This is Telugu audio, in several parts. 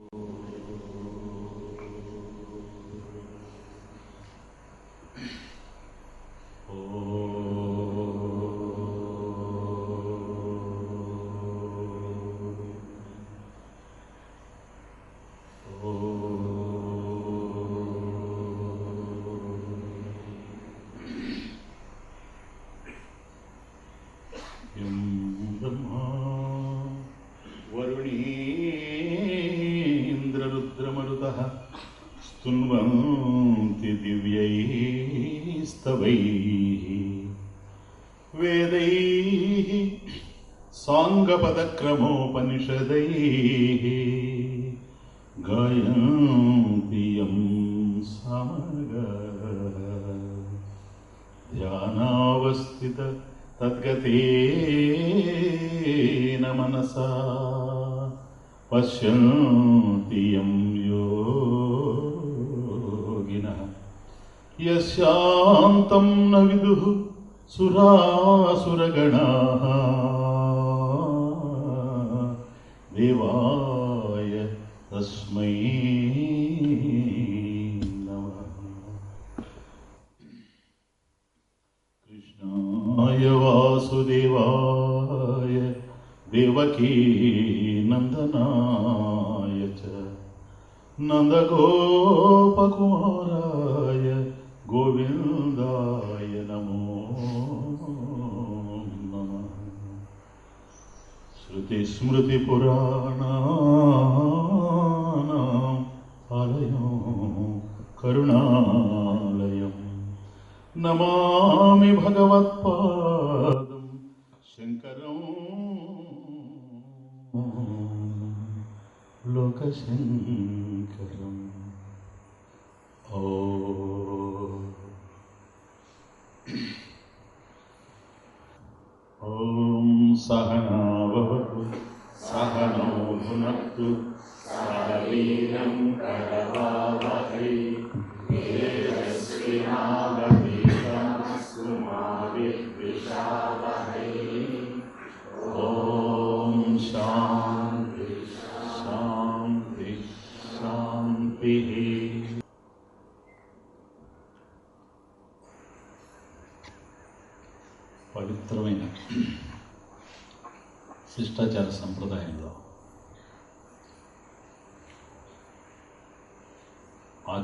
Música साङ्गपदक्रमोपनिषदैः गायन्ति यं समगः ध्यानावस्थित तद्गतेन मनसा पश्यन्ति यं योगिनः यस्यान्तं न विदुः सुरासुरगणाः देवाय तस्मै कृष्णाय वासुदेवाय देवकी नन्दनाय च नन्दगोपकुमाराय गोविन्दाय శృతి స్మృతి పురాణాలయం కరుణాలయం నమామి భగవత్పాదం శంకరం లోకశంకర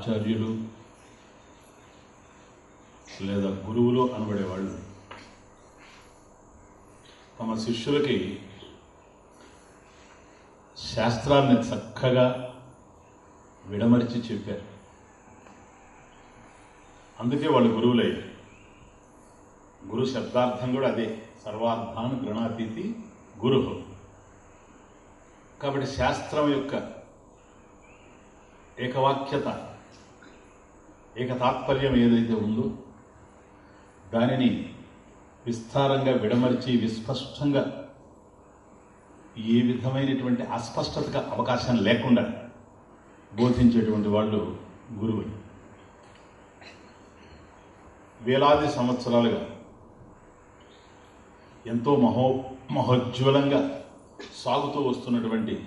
ఆచార్యులు లేదా గురువులు అనబడేవాళ్ళు. తమ శిష్యులకి శాస్త్రాన్ని చక్కగా విడమరిచి చెప్పారు. అందుకే వాళ్ళు గురువులయ్యారు గురు శబ్దార్థం కూడా అదే. సర్వార్థాన్ గృణాతీతి గురు. కాబట్టి శాస్త్రం యొక్క ఏకవాక్యత ఏక తాత్పర్యం ఏదైతే ఉందో దానిని విస్తారంగా విడమర్చి విస్పష్టంగా ఏ విధమైనటువంటి అస్పష్టతకు అవకాశం లేకుండా బోధించేటువంటి వాళ్ళు గురువులు. వేలాది సంవత్సరాలుగా ఎంతో మహో మహోజ్వలంగా సాగుతూ వస్తున్నటువంటి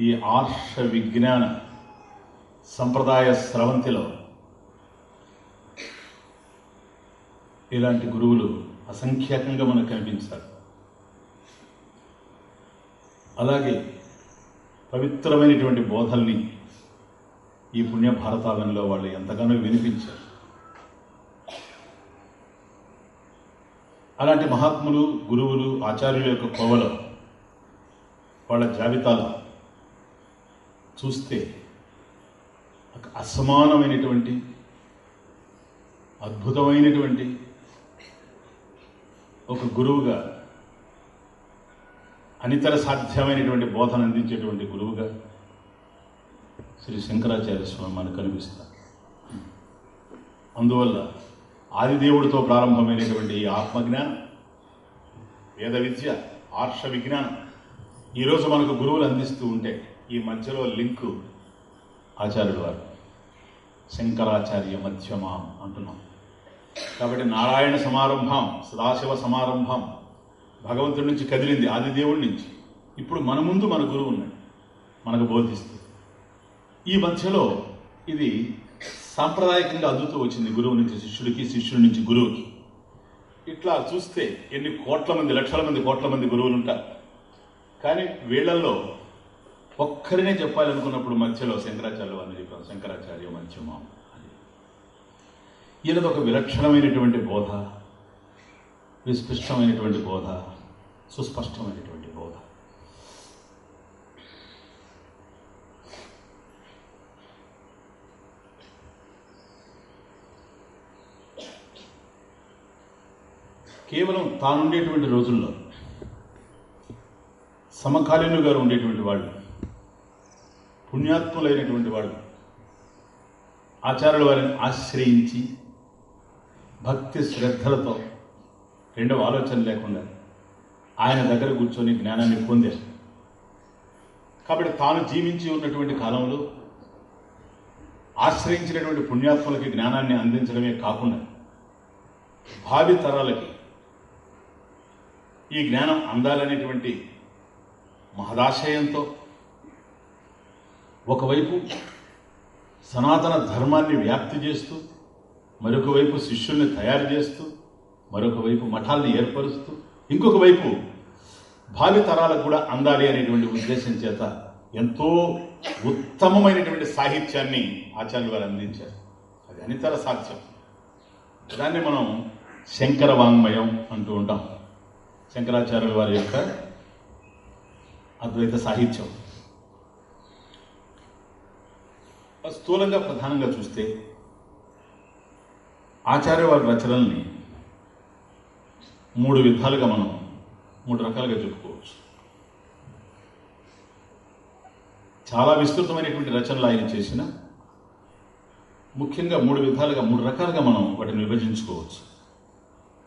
ఈ ఆర్ష విజ్ఞాన సంప్రదాయ స్రవంతిలో ఇలాంటి గురువులు అసంఖ్యాకంగా మనకు కనిపించారు. అలాగే పవిత్రమైనటువంటి బోధల్ని ఈ పుణ్య భారతావనిలో వాళ్ళు ఎంతగానో వినిపించారు. అలాంటి మహాత్ములు గురువులు ఆచార్యుల యొక్క కోవలో వాళ్ళ జాబితాలో చూస్తే అసమానమైనటువంటి అద్భుతమైనటువంటి ఒక గురువుగా అనితర సాధ్యమైనటువంటి బోధన అందించేటువంటి గురువుగా శ్రీ శంకరాచార్య స్వామి మనకు కనిపిస్తారు. అందువల్ల ఆదిదేవుడితో ప్రారంభమైనటువంటి ఈ ఆత్మజ్ఞానం వేద విద్య ఆర్ష విజ్ఞానం ఈరోజు మనకు గురువులు అందిస్తూ ఉంటే ఈ మధ్యలో లింకు ఆచార్యుడు వారు. శంకరాచార్య మధ్యమాం అంటున్నాం. కాబట్టి నారాయణ సమారంభం సదాశివ సమారంభం భగవంతుడి నుంచి కదిలింది ఆదిదేవుడి నుంచి. ఇప్పుడు మన ముందు మన గురువు ఉన్నాడు మనకు బోధిస్తుంది. ఈ మధ్యలో ఇది సాంప్రదాయకంగా అద్దుతూ వచ్చింది గురువు నుంచి శిష్యుడికి శిష్యుడి నుంచి గురువుకి. ఇట్లా చూస్తే ఎన్ని కోట్ల మంది లక్షల మంది కోట్ల మంది గురువులు ఉంటారు. కానీ వీళ్ళల్లో ఒక్కరినే చెప్పాలనుకున్నప్పుడు మధ్యలో శంకరాచార్య వారిని శంకరాచార్య మధ్యమ? అది. ఈయనది ఒక విలక్షణమైనటువంటి బోధ విస్పష్టమైనటువంటి బోధ సుస్పష్టమైనటువంటి బోధ. కేవలం తానుండేటువంటి రోజుల్లో సమకాలీనుగా ఉండేటువంటి వాళ్ళు పుణ్యాత్ములైనటువంటి వాళ్ళు ఆచార్యుల వారిని ఆశ్రయించి భక్తి శ్రద్ధలతో రెండవ ఆలోచన లేకుండా ఆయన దగ్గర కూర్చొని జ్ఞానాన్ని పొందారు. కాబట్టి తాను జీవించి ఉన్నటువంటి కాలంలో ఆశ్రయించినటువంటి పుణ్యాత్ములకి జ్ఞానాన్ని అందించడమే కాకుండా భావి తరాలకి ఈ జ్ఞానం అందాలనేటువంటి మహదాశయంతో ఒకవైపు సనాతన ధర్మాన్ని వ్యాప్తి చేస్తూ మరొక వైపు శిష్యుల్ని తయారు చేస్తూ మరొక వైపు మఠాలను ఏర్పరుస్తూ ఇంకొక వైపు భావి తరాలకు కూడా అందాలి అనేటువంటి ఉద్దేశం చేత ఎంతో ఉత్తమమైనటువంటి సాహిత్యాన్ని ఆచార్యులు వారు అందించారు. అది అనితర సాక్ష్యం దాన్ని మనం శంకర వాంగ్మయం అంటూ ఉంటాం. శంకరాచార్యుల వారి యొక్క అద్వైత సాహిత్యం. స్థూలంగా ప్రధానంగా చూస్తే ఆచార్య వారి రచనల్ని మూడు విధాలుగా మనం మూడు రకాలుగా చెప్పుకోవచ్చు. చాలా విస్తృతమైనటువంటి రచనలు ఆయన చేసిన ముఖ్యంగా మూడు విధాలుగా మూడు రకాలుగా మనం వాటిని విభజించుకోవచ్చు.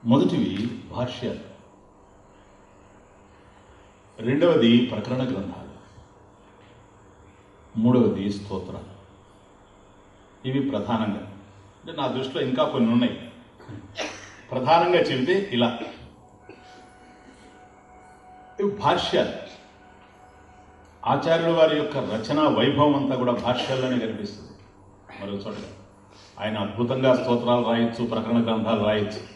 మొదటివి భాష్యాలు. రెండవది ప్రకరణ గ్రంథాలు. మూడవది స్తోత్రాలు. ఇవి ప్రధానంగా. అంటే నా దృష్టిలో ఇంకా కొన్ని ఉన్నాయి. ప్రధానంగా చెబితే ఇలా. ఇవి భాష్యాలు. ఆచార్యుల వారి యొక్క రచన వైభవం అంతా కూడా భాష్యాల్లోనే కనిపిస్తుంది. మరో చోట. ఆయన అద్భుతంగా స్తోత్రాలు రాయొచ్చు ప్రకరణ గ్రంథాలు రాయొచ్చు.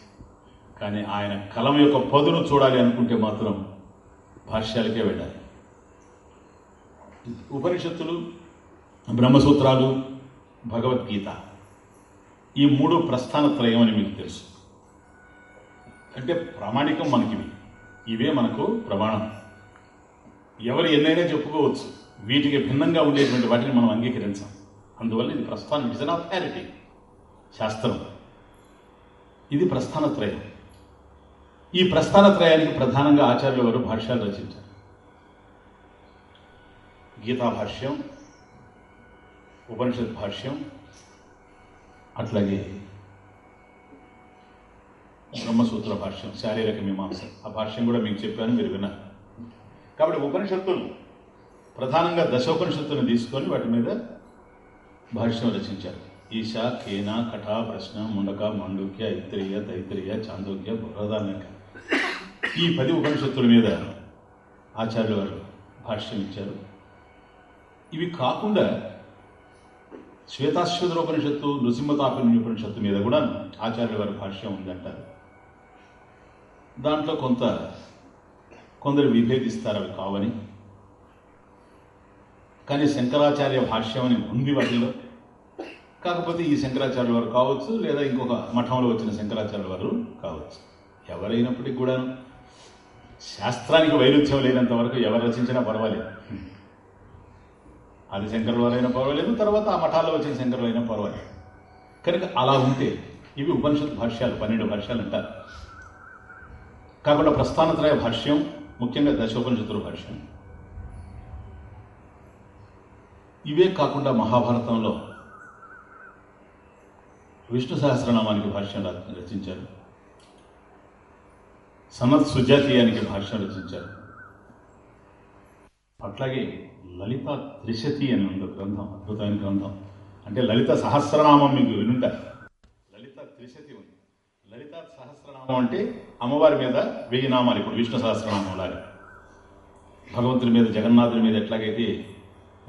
కానీ ఆయన కలం యొక్క పదును చూడాలి అనుకుంటే మాత్రం భాష్యాలకే వెళ్ళాలి. ఉపనిషత్తులు బ్రహ్మసూత్రాలు భగవద్గీత. ఈ మూడు ప్రస్థాన త్రయం అని మీకు తెలుసు. అంటే ప్రామాణికం మనకివి. ఇవే మనకు ప్రమాణం. ఎవరు ఎన్నైనా చెప్పుకోవచ్చు. వీటికి భిన్నంగా ఉండేటువంటి వాటిని మనం అంగీకరించాం. అందువల్ల ఇది ప్రస్థానం. ఇట్స్ అన్ అథారిటీ శాస్త్రం. ఇది ప్రస్థానత్రయం ఈ ప్రస్థానత్రయానికి ప్రధానంగా ఆచార్యుల వారు భాష్యాలు రచించారు. గీతా భాష్యం ఉపనిషత్ భాష్యం. అట్లాగే బ్రహ్మసూత్ర భాష్యం శారీరక మీమాంస. ఆ భాష్యం కూడా మీకు చెప్పాను మీరు విన్నారు. కాబట్టి ఉపనిషత్తులు ప్రధానంగా దశోపనిషత్తులను తీసుకొని వాటి మీద భాష్యం రచించారు. ఈశ కేన కఠ ప్రశ్న ముండక మాండూక్య ఇత్రియ తైత్రియ చాందోక్య బృహదానక ఈ పది ఉపనిషత్తుల మీద ఆచార్యుల వారు భాష్యం ఇచ్చారు. ఇవి కాకుండా శ్వేతాశ్వతరోపనిషత్తు నృసింహతాపనిషత్తు మీద కూడా ఆచార్యుల వారి భాష్యం ఉందంటారు. దాంట్లో కొంత కొందరు విభేదిస్తారు అవి కావని కానీ శంకరాచార్య భాష్యం అని ఉంది వాటిలో. కాకపోతే ఈ శంకరాచార్యుల వారు కావచ్చు లేదా ఇంకొక మఠంలో వచ్చిన శంకరాచార్యుల వారు కావచ్చు. ఎవరైనప్పటికీ కూడా శాస్త్రానికి వైరుధ్యం లేనంత వరకు ఎవరు రచించినా పర్వాలేదు. అది శంకరుల వారైనా పర్వాలేదు తర్వాత ఆ మఠాల్లో వచ్చిన శంకరులైనా అయినా పర్వాలేదు. కనుక అలా ఉంటే ఇవి ఉపనిషత్ భాష్యాలు పన్నెండు భాష్యాలు అంటారు. కాకుండా ప్రస్థానత్రయ భాష్యం ముఖ్యంగా దశోపనిషత్తుల భాష్యం. ఇవే కాకుండా మహాభారతంలో విష్ణు సహస్రనామానికి భాష్యం రచించారు. సనత్ సుజాతీయానికి భాష్యం రచించారు. అట్లాగే లలిత త్రిశతి అని ఉంది గ్రంథం అద్భుతమైన గ్రంథం. అంటే లలిత సహస్రనామం మీకు వినుంటారు లలిత త్రిశతి ఉంది. లలిత సహస్రనామం అంటే అమ్మవారి మీద వెయ్యి నామాలు. ఇప్పుడు విష్ణు సహస్రనామం లాగా. భగవంతుడి మీద జగన్నాథుని మీద ఎట్లాగైతే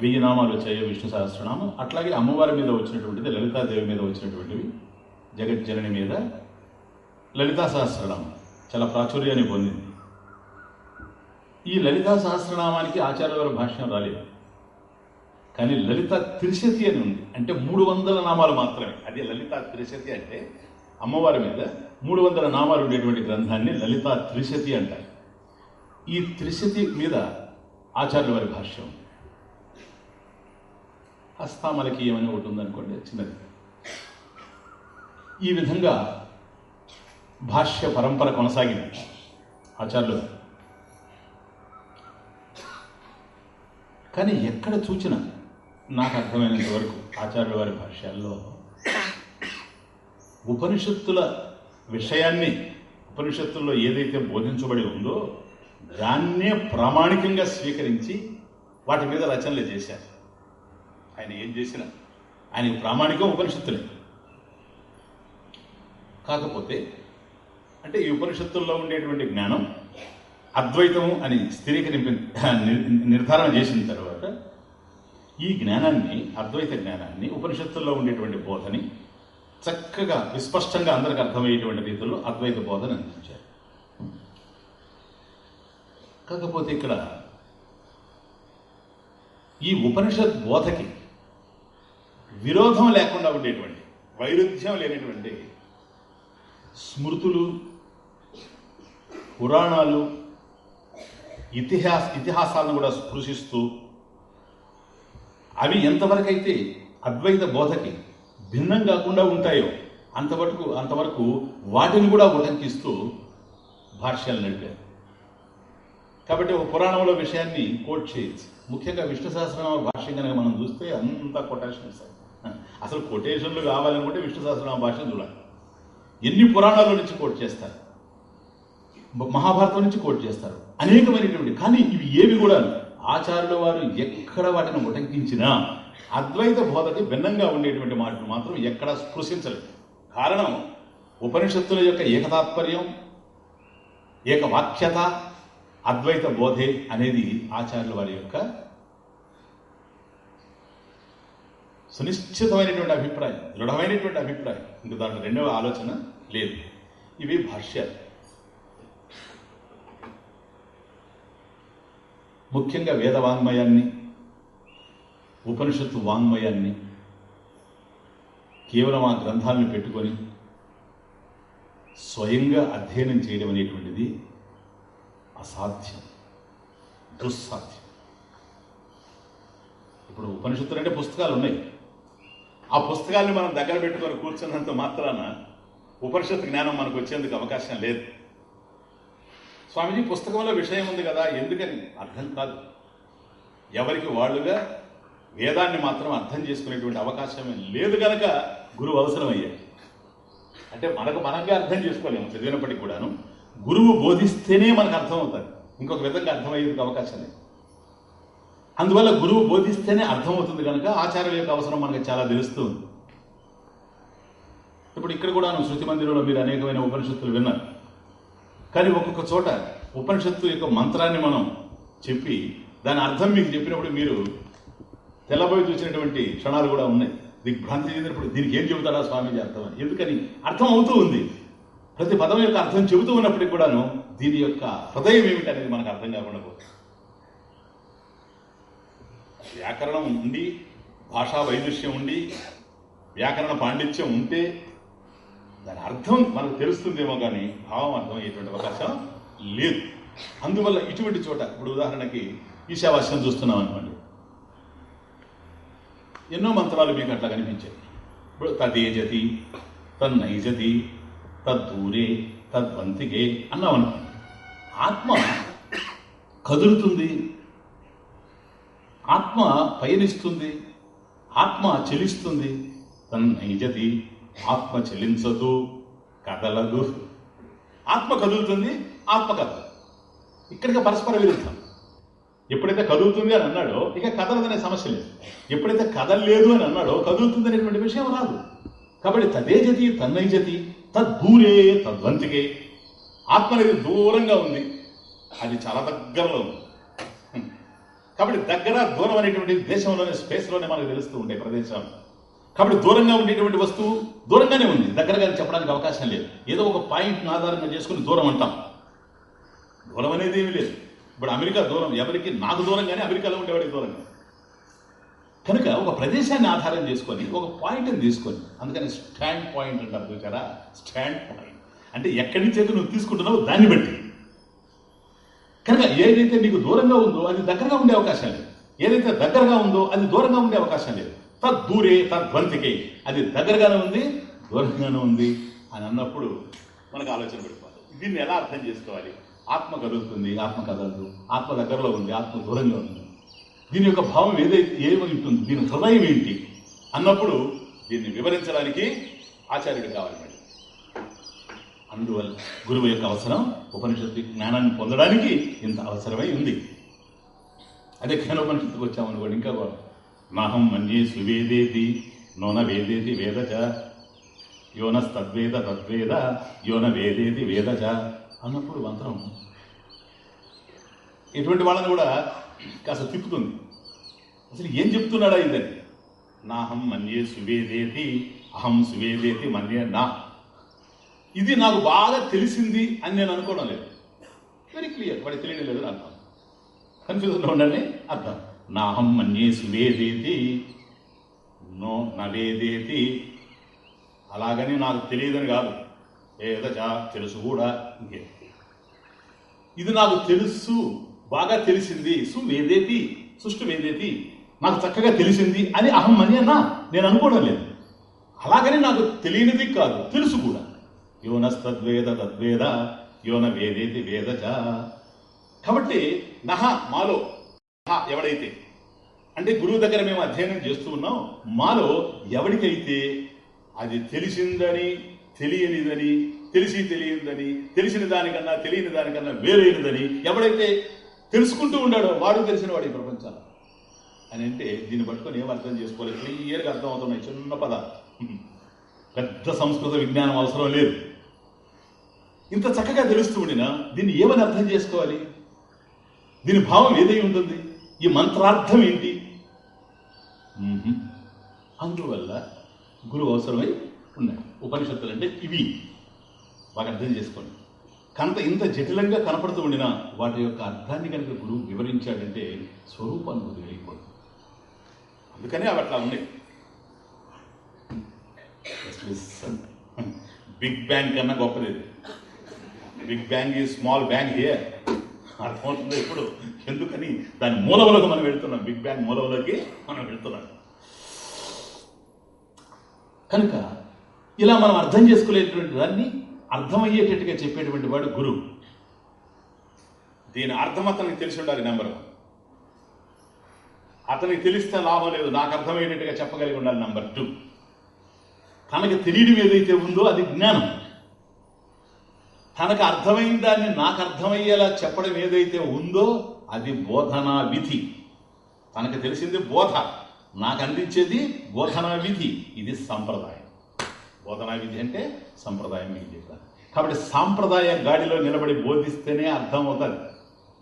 వెయ్యి నామాలు వచ్చాయో విష్ణు సహస్రనామం అట్లాగే అమ్మవారి మీద వచ్చినటువంటిది లలితాదేవి మీద వచ్చినటువంటివి జగజ్జనని మీద లలితా సహస్రనామం. చాలా ప్రాచుర్యాన్ని పొందింది. ఈ లలితా సహస్రనామానికి ఆచార్య వారి భాష్యం రాలేదు. కానీ లలిత త్రిశతి అని ఉంది. అంటే మూడు వందల నామాలు మాత్రమే. అదే లలిత త్రిశతి అంటే అమ్మవారి మీద మూడు వందల నామాలు ఉండేటువంటి గ్రంథాన్ని లలిత త్రిశతి అంటారు. ఈ త్రిశతి మీద ఆచార్యుల వారి భాష్యం. హస్తామలకీయమని ఒకటి ఉందనుకోండి చిన్నది. ఈ విధంగా భాష్య పరంపర కొనసాగింది ఆచార్యులు. కానీ ఎక్కడ చూచినా నాకు అర్థమైనంత వరకు ఆచార్యుల వారి భాష్యాల్లో ఉపనిషత్తుల విషయాన్ని ఉపనిషత్తుల్లో ఏదైతే బోధించబడి ఉందో దాన్నే ప్రామాణికంగా స్వీకరించి వాటి మీద రచనలు చేశారు. ఆయన ఏం చేసినా ఆయన ప్రామాణికం ఉపనిషత్తులే. కాకపోతే అంటే ఈ ఉపనిషత్తుల్లో ఉండేటువంటి జ్ఞానం అద్వైతము అని స్థిరీకరింపి నిర్ధారణ చేసిన తర్వాత ఈ జ్ఞానాన్ని అద్వైత జ్ఞానాన్ని ఉపనిషత్తుల్లో ఉండేటువంటి బోధని చక్కగా విస్పష్టంగా అందరికి అర్థమయ్యేటువంటి రీతిలో అద్వైత బోధన అందించారు. కాకపోతే ఇక్కడ ఈ ఉపనిషత్ బోధకి విరోధం లేకుండా ఉండేటువంటి వైరుధ్యం లేనటువంటి స్మృతులు పురాణాలు ఇతిహాస ఇతిహాసాలను కూడా స్పృశిస్తూ అవి ఎంతవరకైతే అద్వైత బోధకి భిన్నం కాకుండా ఉంటాయో అంతవరకు అంతవరకు వాటిని కూడా ఉల్లంఘిస్తూ భాష్యాలు నడిపారు కాబట్టి ఒక పురాణంలో విషయాన్ని కోట్ చేయొచ్చు. ముఖ్యంగా విష్ణు సహస్రనామ భాష్యం కనుక మనం చూస్తే అంతా కొటేషన్స్ అసలు కొటేషన్లు కావాలనుకుంటే విష్ణు సహస్రనామ భాష్యం చూడాలి. ఎన్ని పురాణాల నుంచి కోట్ చేస్తారు? మహాభారతం నుంచి కోట్ చేస్తారు. అనేకమైనటువంటి కానీ ఇవి ఏవి కూడా ఆచార్యుల వారు ఎక్కడ వాటిని ఉటంకించినా అద్వైత బోధకి భిన్నంగా ఉండేటువంటి మాటలు మాత్రం ఎక్కడ స్పృశించలేదు. కారణం ఉపనిషత్తుల యొక్క ఏకతాత్పర్యం ఏకవాక్యత అద్వైత బోధే అనేది ఆచార్యుల వారి యొక్క సునిశ్చితమైనటువంటి అభిప్రాయం దృఢమైనటువంటి అభిప్రాయం. ఇంక దాంట్లో రెండవ ఆలోచన లేదు. ఇవి భాష్యాలు. ముఖ్యంగా వేద వాంగ్మయాన్ని ఉపనిషత్తు వాంగ్మయాన్ని కేవలం ఆ గ్రంథాలను పెట్టుకొని స్వయంగా అధ్యయనం చేయడం అనేటువంటిది అసాధ్యం దుస్సాధ్యం. ఇప్పుడు ఉపనిషత్తులు అంటే పుస్తకాలు ఉన్నాయి. ఆ పుస్తకాల్ని మనం దగ్గర పెట్టుకొని కూర్చున్నంత మాత్రాన ఉపనిషత్తు జ్ఞానం మనకు వచ్చేందుకు అవకాశం లేదు. స్వామిజీ పుస్తకంలో విషయం ఉంది కదా ఎందుకని? అర్థం కాదు. ఎవరికి వాళ్ళుగా వేదాన్ని మాత్రం అర్థం చేసుకునేటువంటి అవకాశమే లేదు గనక గురువు అవసరమయ్యాడు. అంటే మనకు మనంగా అర్థం చేసుకోలేము చదివినప్పటికీ కూడాను. గురువు బోధిస్తేనే మనకు అర్థమవుతుంది ఇంకొక విధంగా అర్థమయ్యేందుకు అవకాశం లేదు. అందువల్ల గురువు బోధిస్తేనే అర్థమవుతుంది కనుక ఆచార్యుల యొక్క అవసరం మనకు చాలా తెలుస్తుంది. ఇప్పుడు ఇక్కడ కూడా శృతి మందిరంలో మీరు అనేకమైన ఉపనిషత్తులు విన్నారు. కానీ ఒక్కొక్క చోట ఉపనిషత్తు యొక్క మంత్రాన్ని మనం చెప్పి దాని అర్థం మీకు చెప్పినప్పుడు మీరు తెల్లబోయి చూసినటువంటి క్షణాలు కూడా ఉన్నాయి. దిగ్భ్రాంతి చెందినప్పుడు దీనికి ఏం చెబుతాడా స్వామీజీ అర్థం అని. ఎందుకని? అర్థం అవుతూ ఉంది. ప్రతి పదం యొక్క అర్థం చెబుతూ ఉన్నప్పటికీ కూడాను దీని యొక్క హృదయం ఏమిటి అనేది మనకు అర్థం కాకుండా పోతుంది. వ్యాకరణం ఉండి భాషా వైదుష్యం ఉండి వ్యాకరణ పాండిత్యం ఉంటే దాని అర్థం మనకు తెలుస్తుందేమో కానీ భావం అర్థమయ్యేటువంటి అవకాశం లేదు. అందువల్ల ఇటువంటి చోట ఇప్పుడు ఉదాహరణకి ఈశావాస్యం చూస్తున్నాం అనుకోండి. ఎన్నో మంత్రాలు మీకు అట్లా కనిపించాయి. ఇప్పుడు తదేజతి తన్నైజతి తద్దూరే తద్వంతికే అన్నాం అనుకోండి. ఆత్మ కదులుతుంది. ఆత్మ పయనిస్తుంది. ఆత్మ చెలిస్తుంది. తన్నైజతి ఆత్మ చెల్లించదు కదలదు. ఆత్మ కదులుతుంది ఆత్మ కదలదు. ఇక్కడికి పరస్పర విరుద్ధం. ఎప్పుడైతే కదులుతుంది అని అన్నాడో ఇక కదలదనే సమస్య లేదు. ఎప్పుడైతే కదలలేదు అని అన్నాడో కదులుతుంది అనేటువంటి విషయం రాదు. కాబట్టి తదేజతి తన్నైజతి తద్దూరే తద్వంతికే. ఆత్మ అనేది దూరంగా ఉంది. అది చాలా దగ్గరలో ఉంది. కాబట్టి దగ్గర దూరం అనేటువంటి దేశంలోనే స్పేస్లోనే మనకు తెలుస్తూ ఉంటాయి ప్రదేశాలు. కాబట్టి దూరంగా ఉండేటువంటి వస్తువు దూరంగానే ఉంది. దగ్గరగా చెప్పడానికి అవకాశం లేదు. ఏదో ఒక పాయింట్ని ఆధారంగా చేసుకుని దూరం అంటాం. దూరం అనేది ఏమీ లేదు. ఇప్పుడు అమెరికా దూరం ఎవరికి? నాకు దూరంగానే అమెరికాలో ఉండేవాడికి దూరంగా. కనుక ఒక ప్రదేశాన్ని ఆధారం చేసుకొని ఒక పాయింట్ని తీసుకొని అందుకని స్టాండ్ పాయింట్ అంటారు చూసారా స్టాండ్ పాయింట్. అంటే ఎక్కడి నుంచి అయితే నువ్వు తీసుకుంటున్నావో దాన్ని బట్టి. కనుక ఏదైతే నీకు దూరంగా ఉందో అది దగ్గరగా ఉండే అవకాశం లేదు. ఏదైతే దగ్గరగా ఉందో అది దూరంగా ఉండే అవకాశం లేదు. తద్దూరే తద్వంతికే. అది దగ్గరగానే ఉంది దూరంగానే ఉంది అని అన్నప్పుడు మనకు ఆలోచన పెట్టుకోవాలి. దీన్ని ఎలా అర్థం చేసుకోవాలి? ఆత్మ కదులుతుంది ఆత్మ కదలదు. ఆత్మ దగ్గరలో ఉంది ఆత్మ దూరంగా ఉంది. దీని యొక్క భావం ఏదైతే ఏమై ఉంటుంది? దీని హృదయం ఏంటి? అన్నప్పుడు దీన్ని వివరించడానికి ఆచార్యుడు కావాలి మరి. అందువల్ల గురువు యొక్క అవసరం ఉపనిషత్తు జ్ఞానాన్ని పొందడానికి ఇంత అవసరమై ఉంది. అదే జ్ఞానోపనిషత్తుకు వచ్చామనుకోండి ఇంకా నాహం మన్యే సువేదేది నోన వేదేది వేదచ. యోనస్తద్వేద తద్వేద యోన వేదేది వేదచ అన్నప్పుడు మంత్రం ఇటువంటి వాళ్ళని కూడా కాస్త తిప్పుతుంది. అసలు ఏం చెప్తున్నాడా ఇదని నాహం మన్యే సువేదేతి అహం సువేదేతి మన్యే నా. ఇది నాకు బాగా తెలిసింది అని నేను అనుకోవడం లేదు. వెరీ క్లియర్ వాడికి తెలియడం లేదు అర్థం. కన్ఫ్యూజన్లో ఉండాలని అర్థం. నాహం మన్యే సువేదేతి నో నవేదేతి అలాగని నాకు తెలియదని కాదు. ఏదచా తెలుసు కూడా ఇంకే. ఇది నాకు తెలుసు బాగా తెలిసింది. సువేదేతి సుష్టి సుష్టు వేదేతి నాకు చక్కగా తెలిసింది అని అహం అని అన్నా నేను అనుకోవడం లేదు. అలాగని నాకు తెలియనిది కాదు తెలుసు కూడా. యోనస్తద్వేద తద్వేద యోన వేదేతి వేదచ కాబట్టి నహ మాలో ఎవడైతే? అంటే గురువు దగ్గర మేము అధ్యయనం చేస్తూ ఉన్నాం. మాలో ఎవరికైతే అది తెలిసిందని తెలియనిదని తెలిసి తెలియదని తెలిసిన దానికన్నా తెలియని దానికన్నా వేరైనదని ఎవడైతే తెలుసుకుంటూ ఉన్నాడో వాడు తెలిసిన వాడు ఈ ప్రపంచాలు అని అంటే దీన్ని పట్టుకొని ఏం అర్థం చేసుకోలేదు క్లియర్గా అర్థం అవుతున్నాయి చిన్న పదాలు. పెద్ద సంస్కృత విజ్ఞానం అవసరం లేదు. ఇంత చక్కగా తెలుస్తూ ఉండినా దీన్ని ఏమని అర్థం చేసుకోవాలి? దీని భావం ఏదై ఉంటుంది? ఈ మంత్రార్థం ఏంటి? అందువల్ల గురువు అవసరమై ఉన్నాయి. ఉపనిషత్తులు అంటే ఇవి. బాగా అర్థం చేసుకోండి. కనుక ఇంత జటిలంగా కనపడుతూ ఉండినా వాటి యొక్క అర్థాన్ని కనుక గురువు వివరించాడంటే స్వరూపాన్ని గురువు వెళ్ళిపోదు అందుకనే అవి అట్లా ఉన్నాయి. బిగ్ బ్యాంగ్ కన్నా గొప్పది. బిగ్ బ్యాంగ్ ఈ స్మాల్ బ్యాంగ్ హియర్ అర్థమవుతుంది ఇప్పుడు? ఎందుకని? దాని మూలవలకు మనం వెళ్తున్నాం. బిగ్ బ్యాంగ్ మూలవలకి మనం వెళ్తున్నాం. కనుక ఇలా మనం అర్థం చేసుకోలేటువంటి దాన్ని అర్థమయ్యేటట్టుగా చెప్పేటువంటి వాడు గురువు. దీని అర్థం అతనికి తెలిసి ఉండాలి నెంబర్ వన్ అతనికి తెలిస్తే లాభం లేదు. నాకు అర్థమయ్యేటట్టుగా చెప్పగలిగి ఉండాలి నెంబర్ టూ తనకి తెలియడం ఏదైతే ఉందో అది జ్ఞానం. తనకు అర్థమైన దాన్ని నాకు అర్థమయ్యేలా చెప్పడం ఏదైతే ఉందో అది బోధనా విధి. తనకు తెలిసింది బోధ. నాకు అందించేది బోధనా విధి. ఇది సంప్రదాయం. బోధనా విధి అంటే సంప్రదాయం మీకు చెప్పాను కాబట్టి సాంప్రదాయ గాడిలో నిలబడి బోధిస్తేనే అర్థం అవుతుంది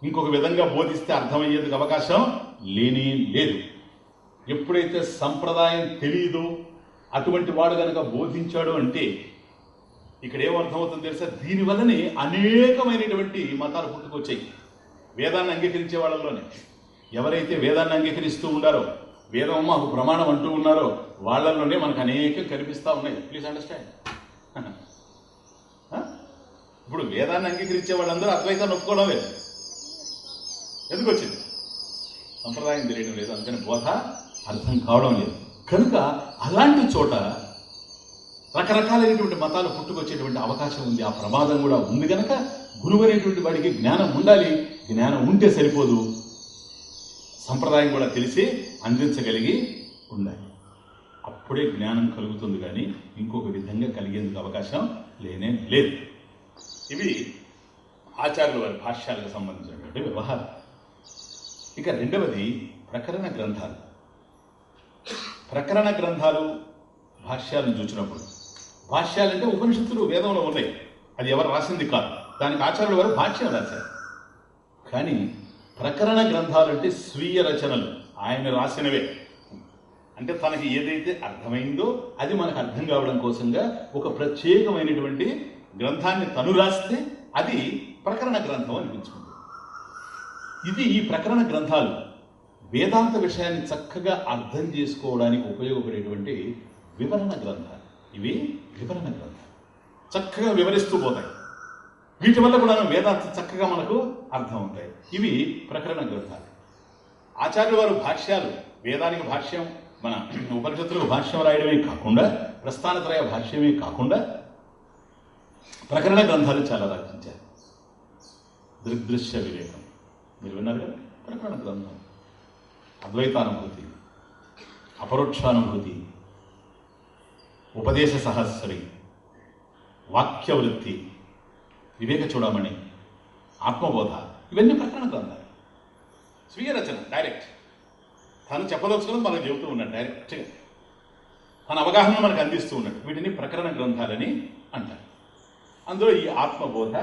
ఇంకొక విధంగా బోధిస్తే అర్థమయ్యేందుకు అవకాశం లేని లేదు. ఎప్పుడైతే సంప్రదాయం తెలియదు అటువంటి వాడు కనుక బోధించాడు అంటే ఇక్కడ ఏమర్థమవుతుంది తెలుసా? దీనివల్లనే అనేకమైనటువంటి మతాలు పుట్టుకొచ్చాయి. వేదాన్ని అంగీకరించే వాళ్ళలోనే ఎవరైతే వేదాన్ని అంగీకరిస్తూ ఉండారో వేదం మాకు ప్రమాణం అంటూ ఉన్నారో వాళ్ళలోనే మనకు అనేకం కనిపిస్తూ ఉన్నాయి. ప్లీజ్ అండర్స్టాండ్ ఇప్పుడు వేదాన్ని అంగీకరించే వాళ్ళందరూ అద్వైతాన్ని ఒప్పుకోవడం లేదు ఎందుకు వచ్చింది సంప్రదాయం తెలియడం లేదు అందుకని బోధ అర్థం కావడం లేదు. కనుక అలాంటి చోట రకరకాలైనటువంటి మతాలు పుట్టుకొచ్చేటువంటి అవకాశం ఉంది. ఆ ప్రమాదం కూడా ఉంది కనుక గురువు అనేటువంటి వాడికి జ్ఞానం ఉండాలి. జ్ఞానం ఉంటే సరిపోదు. సంప్రదాయం కూడా తెలిసి అందించగలిగి ఉండాలి. అప్పుడే జ్ఞానం కలుగుతుంది కానీ ఇంకొక విధంగా కలిగేందుకు అవకాశం లేనే లేదు. ఇవి ఆచార్యుల వారి భాష్యాలకు సంబంధించినటువంటి వ్యవహారం. ఇక రెండవది ప్రకరణ గ్రంథాలు. ప్రకరణ గ్రంథాలు భాష్యాలను చూసినప్పుడు భాష్యాలంటే ఉపనిషత్తులు వేదంలో ఉన్నాయి. అది ఎవరు రాసింది కాదు. దానికి ఆచార్యుల వారు భాష్యం రాశారు. కానీ ప్రకరణ గ్రంథాలు అంటే స్వీయ రచనలు. ఆయన రాసినవే. అంటే తనకి ఏదైతే అర్థమైందో అది మనకు అర్థం కావడం కోసంగా ఒక ప్రత్యేకమైనటువంటి గ్రంథాన్ని తను రాస్తే అది ప్రకరణ గ్రంథం అనిపించుకుంటుంది. ఇది ఈ ప్రకరణ గ్రంథాలు వేదాంత విషయాన్ని చక్కగా అర్థం చేసుకోవడానికి ఉపయోగపడేటువంటి వివరణ గ్రంథాలు. ఇవి వివరణ గ్రంథాలు. చక్కగా వివరిస్తూ పోతాయి. వీటి వల్ల కూడా వేదాంత చక్కగా మనకు అర్థం ఉంటాయి. ఇవి ప్రకరణ గ్రంథాలు. ఆచార్యుల వారు భాష్యాలు వేదానికి భాష్యం మన ఉపనిషత్తులకు భాష్యం రాయడమే కాకుండా ప్రస్థానత్రయ భాష్యమే కాకుండా ప్రకరణ గ్రంథాలు చాలా రచించారు. దృగ్దృశ్య వివేకం. మీరు విన్నారు కదా? ప్రకరణ గ్రంథం. అద్వైతానుభూతి. అపరోక్షానుభూతి. ఉపదేశ సహస్రి వాక్యవృత్తి. వివేక చూడమణి ఆత్మబోధ ఇవన్నీ ప్రకరణ గ్రంథాలు. స్వీయ రచన డైరెక్ట్ తను చెప్పదలుచుకుని మనకు చెబుతూ ఉన్నాడు డైరెక్ట్గా తన అవగాహన మనకు అందిస్తూ ఉన్నాడు. వీటిని ప్రకరణ గ్రంథాలని అంటారు. అందులో ఈ ఆత్మబోధ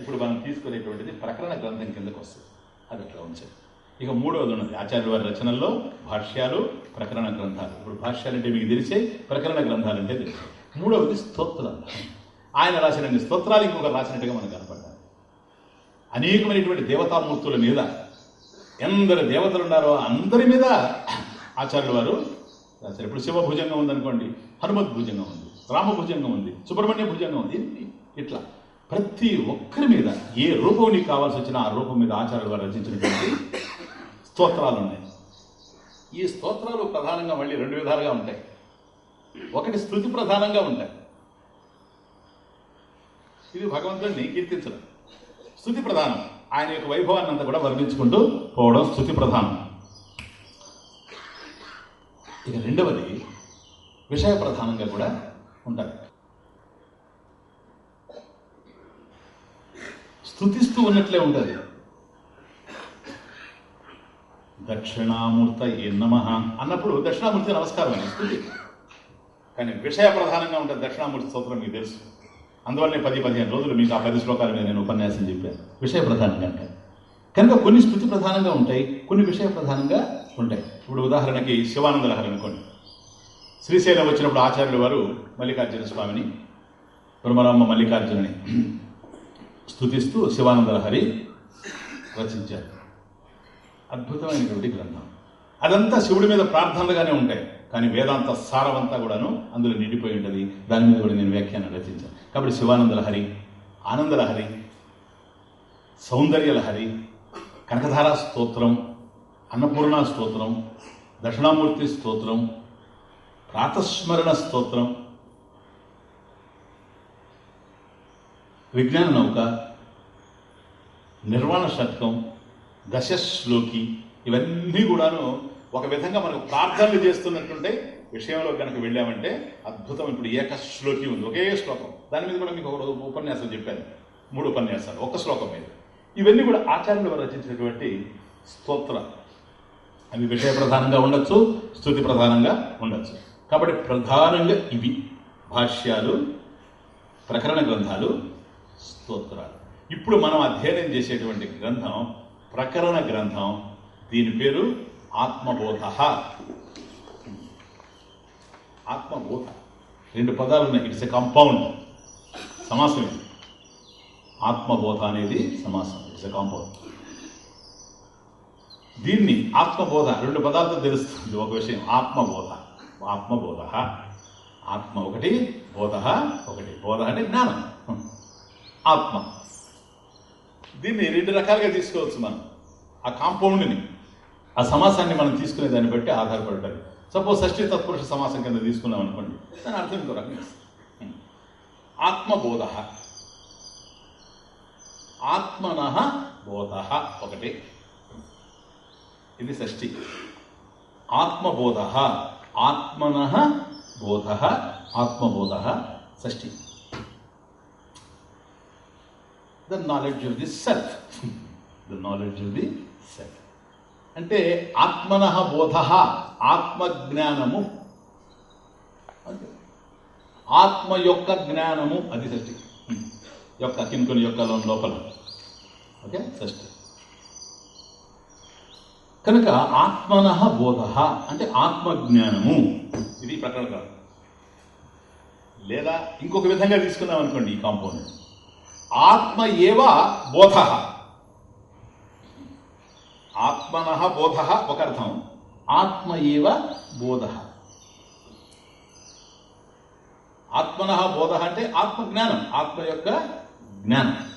ఇప్పుడు మనం తీసుకునేటువంటిది ప్రకరణ గ్రంథం కిందకు వస్తుంది. అది అట్లా ఉంచారు ఇక మూడవది ఉన్నది ఆచార్య వారి రచనల్లో భాష్యాలు ప్రకరణ గ్రంథాలు. ఇప్పుడు భాష్యాలు అంటే మీకు తెలిసే ప్రకరణ గ్రంథాలు అంటే తెలిసే మూడవది స్తోత్రాలు. ఆయన రాసిన స్తోత్రాలు ఇంకొక రాసినట్టుగా మనకు కనపడ్డారు. అనేకమైనటువంటి దేవతామూర్తుల మీద ఎందరు దేవతలు ఉన్నారో అందరి మీద ఆచార్యుల వారు రాశారు. ఇప్పుడు శివ భుజంగం ఉందనుకోండి హనుమత్ భుజంగం ఉంది రామ భుజంగం ఉంది సుబ్రహ్మణ్య భుజంగం ఉంది ఇట్లా. ప్రతి ఒక్కరి మీద ఏ రూపం నీకు కావాల్సి వచ్చినా ఆ రూపం మీద ఆచార్యుల వారు రచించినటువంటి స్తోత్రాలు ఉన్నాయి. ఈ స్తోత్రాలు ప్రధానంగా మళ్ళీ రెండు విధాలుగా ఉంటాయి. ఒకటి స్థుతి ప్రధానంగా ఉంటాయి. ఇది భగవంతుడిని కీర్తించడం స్థుతి ప్రధానం. ఆయన యొక్క వైభవాన్ని అంతా కూడా వర్ణించుకుంటూ పోవడం స్థుతి ప్రధానం. ఇక రెండవది విషయ ప్రధానంగా కూడా ఉంటారు. స్థుతిస్తూ ఉన్నట్లే ఉంటుంది దక్షిణామూర్త ఏ నమ అన్నప్పుడు దక్షిణామూర్తి నమస్కారం అని స్థుతి కానీ విషయ ప్రధానంగా ఉంటుంది దక్షిణామూర్తి స్తోత్రం మీకు తెలుసు. అందువల్లనే పది పదిహేను రోజులు మీకు ఆ పది శ్లోకాల మీద నేను ఉపన్యాసం చెప్పాను. విషయ ప్రధానంగా అంటే కనుక కొన్ని స్థుతి ప్రధానంగా ఉంటాయి కొన్ని విషయ ప్రధానంగా ఉంటాయి. ఇప్పుడు ఉదాహరణకి శివానంద లహరి అనుకోండి. శ్రీశైలం వచ్చినప్పుడు ఆచార్యుల వారు మల్లికార్జున స్వామిని బ్రహ్మరామ మల్లికార్జునని స్థుతిస్తూ శివానంద లహరి రచించారు. అద్భుతమైనటువంటి గ్రంథం. అదంతా శివుడి మీద ప్రార్థనలుగానే ఉంటాయి. కానీ వేదాంత సారవంతా కూడాను అందులో నిండిపోయి ఉంటుంది. దాని మీద కూడా నేను వ్యాఖ్యానం రచించాను కాబట్టి శివానందలహరి ఆనందలహరి సౌందర్యలహరి లహరి కనకధార స్తోత్రం అన్నపూర్ణ స్తోత్రం దక్షిణామూర్తి స్తోత్రం ప్రాతస్మరణ స్తోత్రం విజ్ఞాన నౌక నిర్వాణ శతకం దశశ్లోకి ఇవన్నీ కూడాను ఒక విధంగా మనకు ప్రార్థనలు చేస్తున్నటువంటి విషయంలో కనుక వెళ్ళామంటే అద్భుతం. ఇప్పుడు ఏక శ్లోకి ఉంది. ఒకే శ్లోకం. దాని మీద కూడా మీకు ఒక రోజు ఉపన్యాసం చెప్పాను. మూడు ఉపన్యాసాలు. ఒక్క శ్లోకం మీద. ఇవన్నీ కూడా ఆచార్యులు రచించినటువంటి స్తోత్ర. అవి విషయ ప్రధానంగా ఉండొచ్చు స్థుతి ప్రధానంగా ఉండొచ్చు. కాబట్టి ప్రధానంగా ఇవి. భాష్యాలు ప్రకరణ గ్రంథాలు స్తోత్రాలు. ఇప్పుడు మనం అధ్యయనం చేసేటువంటి గ్రంథం ప్రకరణ గ్రంథం. దీని పేరు ఆత్మబోధ. ఆత్మబోధ. రెండు పదాలు ఉన్నాయి. ఇట్స్ ఎ కాంపౌండ్ సమాసం ఇది. ఆత్మబోధ అనేది సమాసం. ఇట్స్ ఎ కాంపౌండ్ దీన్ని ఆత్మబోధ రెండు పదాలతో తెలుస్తుంది. ఒక విషయం ఆత్మబోధ. ఆత్మబోధ. ఆత్మ ఒకటి బోధ ఒకటి. బోధ అంటే జ్ఞానం. ఆత్మ. దీన్ని రెండు రకాలుగా తీసుకోవచ్చు మనం. ఆ కాంపౌండ్ని ఆ సమాసాన్ని మనం తీసుకునే దాన్ని బట్టి ఆధారపడతారు సపోజ్ షష్ఠీ తత్పురుష సమాసం కింద తీసుకున్నాం అనుకోండి. దాని అర్థం ఇంకో రకంగా వస్తుంది. ఆత్మబోధ. ఆత్మన బోధ ఒకటి. ఇది షష్ఠి. ఆత్మబోధ. ఆత్మన బోధ. ఆత్మబోధ షష్ఠి. The knowledge of the self the knowledge of the self అంటే ఆత్మన బోధ ఆత్మజ్ఞానము. అంతే. ఆత్మ యొక్క జ్ఞానము అది షష్ఠి యొక్క కింకుని యొక్క లోపల. ఓకే? షష్ఠి కనుక ఆత్మన బోధ అంటే ఆత్మజ్ఞానము. ఇది ప్రకటన కాదు. లేదా ఇంకొక విధంగా తీసుకుందాం అనుకోండి ఈ కాంపౌండ్. ఆత్మ ఏవ బోధ. ఆత్మన బోధ ఒక అర్థం ఆత్మ ఏవ బోధ. ఆత్మన బోధ అంటే ఆత్మ జ్ఞానం ఆత్మ యొక్క జ్ఞానం.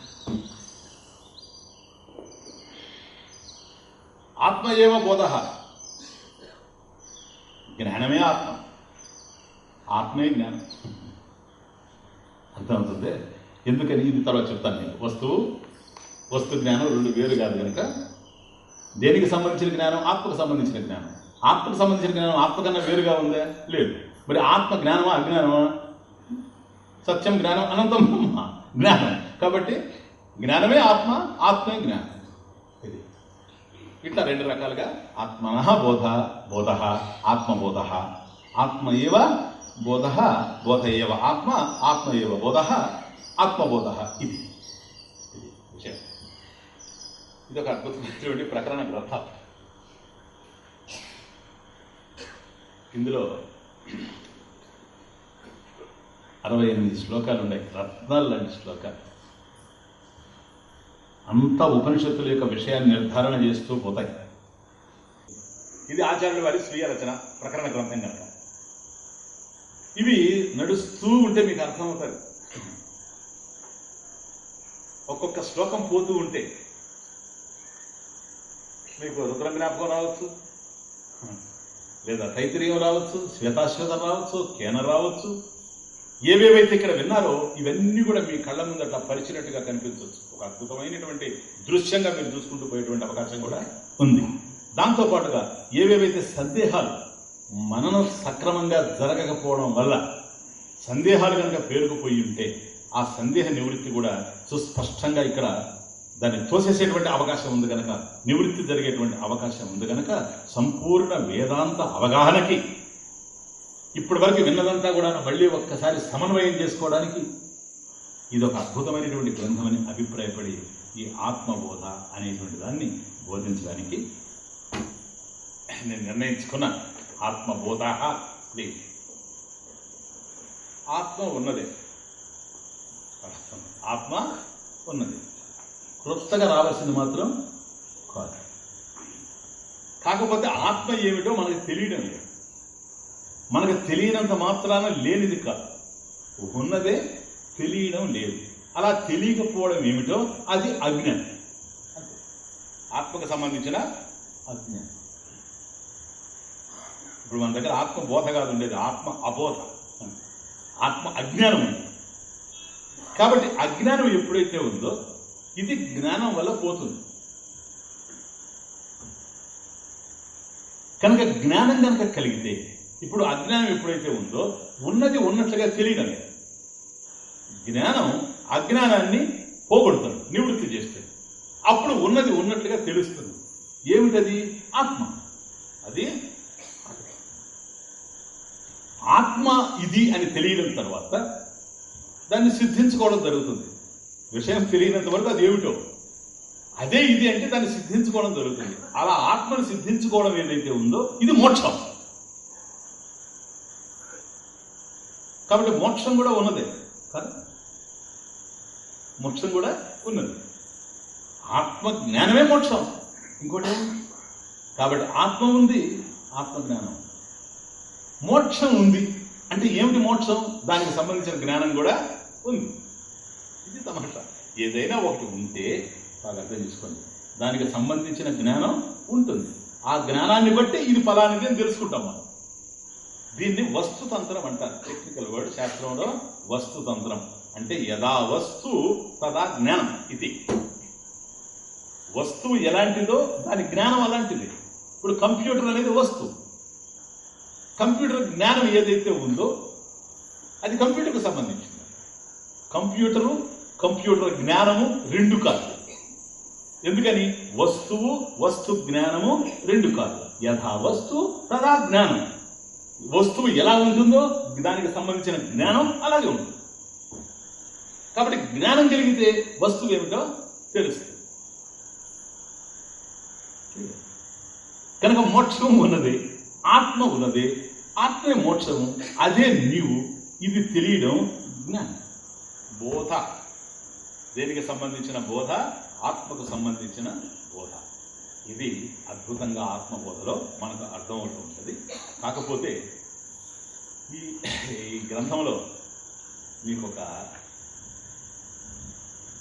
ఆత్మ ఏవ బోధ? జ్ఞానమే ఆత్మ. ఆత్మే జ్ఞానం. అర్థమవుతుంది? ఎందుకని ఇది తర్వాత చెప్తాను నేను. వస్తువు వస్తు జ్ఞానం రెండు వేరు కాదు కనుక దేనికి సంబంధించిన జ్ఞానం? ఆత్మకు సంబంధించిన జ్ఞానం. ఆత్మకు సంబంధించిన జ్ఞానం ఆత్మ కన్నా వేరుగా ఉందా? లేదు. మరి ఆత్మ జ్ఞానమా అజ్ఞానమా? సత్యం జ్ఞానం అనంతం జ్ఞానం. కాబట్టి జ్ఞానమే ఆత్మ ఆత్మే జ్ఞానం. ఇది. ఇట్లా రెండు రకాలుగా ఆత్మన బోధ బోధ ఆత్మబోధ. ఆత్మ ఏవ బోధ బోధ ఏవ ఆత్మ ఆత్మ ఏవ బోధ ఆత్మబోధ. ఇది విషయం ఇది ఒక అద్భుతమైనటువంటి ప్రకరణ గ్రంథం. ఇందులో అరవై ఎనిమిది శ్లోకాలు ఉన్నాయి. రత్నాలు లాంటి శ్లోకాలు. అంతా ఉపనిషత్తుల యొక్క విషయాన్ని నిర్ధారణ చేస్తూ పోతాయి. ఇది ఆచార్యుల వారి స్వీయ రచన ప్రకరణ గ్రంథం కనుక. ఇవి నడుస్తూ ఉంటే మీకు అర్థమవుతుంది. ఒక్కొక్క శ్లోకం పోతూ ఉంటే మీకు రుద్ర జ్ఞాపకం రావచ్చు? లేదా తైత్రీయం రావచ్చు శ్వేతాశ్వేతం రావచ్చు కేన రావచ్చు? ఏవేవైతే ఇక్కడ విన్నారో ఇవన్నీ కూడా మీ కళ్ళ ముందట పరిచినట్టుగా కనిపించవచ్చు. ఒక అద్భుతమైనటువంటి దృశ్యంగా మీరు చూసుకుంటూ పోయేటువంటి అవకాశం కూడా ఉంది. దాంతో పాటుగా ఏవేవైతే సందేహాలు మననం సక్రమంగా జరగకపోవడం వల్ల సందేహాలు కనుక పేరుకుపోయి ఉంటే ఆ సందేహ నివృత్తి కూడా సుస్పష్టంగా ఇక్కడ దాన్ని తోసేసేటువంటి అవకాశం ఉంది కనుక నివృత్తి జరిగేటువంటి అవకాశం ఉంది కనుక సంపూర్ణ వేదాంత అవగాహనకి ఇప్పటి వరకు విన్నదంతా కూడా మళ్ళీ ఒక్కసారి సమన్వయం చేసుకోవడానికి ఇది ఒక అద్భుతమైనటువంటి గ్రంథమని అభిప్రాయపడి ఈ ఆత్మబోధ అనేటువంటి దాన్ని బోధించడానికి నేను నిర్ణయించుకున్న ఆత్మబోధ ప్లీజ్ ఆత్మ ఉన్నదే. ఆత్మ ఉన్నది. క్రొత్తగా రావాల్సింది మాత్రం కాదు. కాకపోతే ఆత్మ ఏమిటో మనకు తెలియడం లేదు. మనకు తెలియనంత మాత్రాన లేనిది కాదు. ఉన్నదే తెలియడం లేదు. అలా తెలియకపోవడం ఏమిటో అది అజ్ఞానం. ఆత్మకు సంబంధించిన అజ్ఞానం. ఇప్పుడు మన దగ్గర ఆత్మ బోధ కాదు ఉండేది. ఆత్మ అబోధ. ఆత్మ అజ్ఞానం ఉంది. కాబట్టి అజ్ఞానం ఎప్పుడైతే ఉందో ఇది జ్ఞానం వల్ల పోతుంది. కనుక జ్ఞానం కనుక కలిగితే ఇప్పుడు అజ్ఞానం ఎప్పుడైతే ఉందో ఉన్నది ఉన్నట్లుగా తెలియడం జ్ఞానం అజ్ఞానాన్ని పోగొడుతుంది నివృత్తి చేస్తుంది. అప్పుడు ఉన్నది ఉన్నట్లుగా తెలుస్తుంది. ఏమిటది? ఆత్మ. అది ఆత్మ ఇది అని తెలియడం తర్వాత దాన్ని సిద్ధించుకోవడం జరుగుతుంది. విషయం తెలియనంత వరకు అది ఏమిటో? అదే ఇది అంటే దాన్ని సిద్ధించుకోవడం జరుగుతుంది. అలా ఆత్మను సిద్ధించుకోవడం ఏదైతే ఉందో ఇది మోక్షం. కాబట్టి మోక్షం కూడా ఉన్నదే. కదా. మోక్షం కూడా ఉన్నది. ఆత్మ జ్ఞానమే మోక్షం. ఇంకోటి కాబట్టి ఆత్మ ఉంది ఆత్మజ్ఞానం. మోక్షం ఉంది. అంటే ఏమిటి మోక్షం? దానికి సంబంధించిన జ్ఞానం కూడా ఉంది. ఇది తమాషా. ఏదైనా ఒకటి ఉంటే బాగా అర్థం చేసుకోండి. దానికి సంబంధించిన జ్ఞానం ఉంటుంది. ఆ జ్ఞానాన్ని బట్టి ఇది ఫలానిది అని తెలుసుకుంటాం మనం. దీన్ని వస్తుతంత్రం అంటారు. టెక్నికల్ వర్డ్ శాస్త్రంలో వస్తుతంత్రం. అంటే యథా వస్తు తదా జ్ఞానం ఇది. వస్తువు ఎలాంటిదో దాని జ్ఞానం అలాంటిది. ఇప్పుడు కంప్యూటర్ అనేది వస్తువు కంప్యూటర్ జ్ఞానం ఏదైతే ఉందో అది కంప్యూటర్కు సంబంధించింది. కంప్యూటరు కంప్యూటర్ జ్ఞానము రెండు కాదు. ఎందుకని? వస్తువు వస్తు జ్ఞానము రెండు కాదు. యథా వస్తు తదా జ్ఞానం. వస్తువు ఎలా ఉంటుందో దానికి సంబంధించిన జ్ఞానం అలాగే ఉంటుంది. కాబట్టి జ్ఞానం కలిగితే వస్తువు ఏమిటో తెలుస్తుంది. కనుక మోక్షం ఉన్నది ఆత్మ ఉన్నది ఆత్మే మోక్షము అదే నీవు ఇది తెలియడం జ్ఞానం. బోధ. దేనికి సంబంధించిన బోధ? ఆత్మకు సంబంధించిన బోధ. ఇది అద్భుతంగా ఆత్మబోధలో మనకు అర్థమవుతూ ఉంటుంది. కాకపోతే ఈ ఈ గ్రంథంలో మీకు ఒక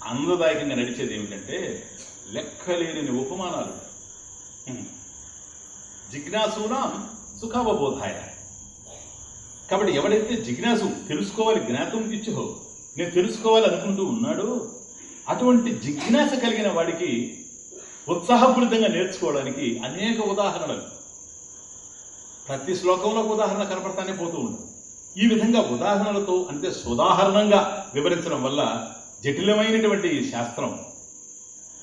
ఆనందదాయకంగా నడిచేది ఏమిటంటే లెక్కలేని ఉపమానాలు. జిజ్ఞాసునాం సుఖావబోధాయ. కాబట్టి ఎవడైతే జిజ్ఞాసు తెలుసుకోవాలి జ్ఞాతం ఇచ్చో నేను తెలుసుకోవాలి అనుకుంటూ ఉన్నాడో అటువంటి జిజ్ఞాస కలిగిన వాడికి ఉత్సాహపూరితంగా నేర్చుకోవడానికి అనేక ఉదాహరణలు. ప్రతి శ్లోకంలో ఉదాహరణ కనపడతానే పోతూ ఉంటుంది ఈ విధంగా ఉదాహరణలతో అంటే సుదాహరణంగా వివరించడం వల్ల జటిలమైనటువంటి శాస్త్రం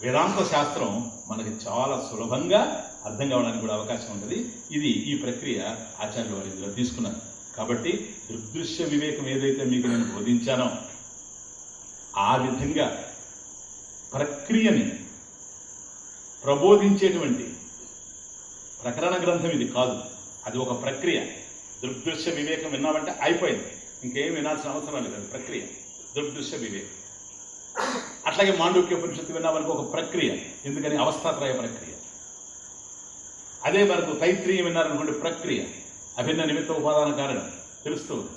వేదాంత శాస్త్రం మనకి చాలా సులభంగా అర్థం కావడానికి కూడా అవకాశం ఉంటుంది. ఇది ఈ ప్రక్రియ ఆచార్యుల వారి ఇందులో తీసుకున్నారు. కాబట్టి దృగ్దృశ్య వివేకం ఏదైతే మీకు నేను బోధించానో ఆ విధంగా ప్రక్రియని ప్రబోధించేటువంటి ప్రకరణ గ్రంథం ఇది కాదు. అది ఒక ప్రక్రియ. దృగ్దృశ్య వివేకం విన్నామంటే అయిపోయింది. ఇంకేం వినాల్సిన అవసరం లేదు. ప్రక్రియ. దృగ్దృశ్య వివేకం. అట్లాగే మాండూక్య ఉపనిషత్తు విన్నామనుకో ఒక ప్రక్రియ. ఎందుకని? అవస్థాత్రయ ప్రక్రియ. అదే మనకు తైత్రీయం విన్నారనుకోండి ప్రక్రియ. అభిన్న నిమిత్త ఉపాదాన కారణం. తెలుస్తుంది.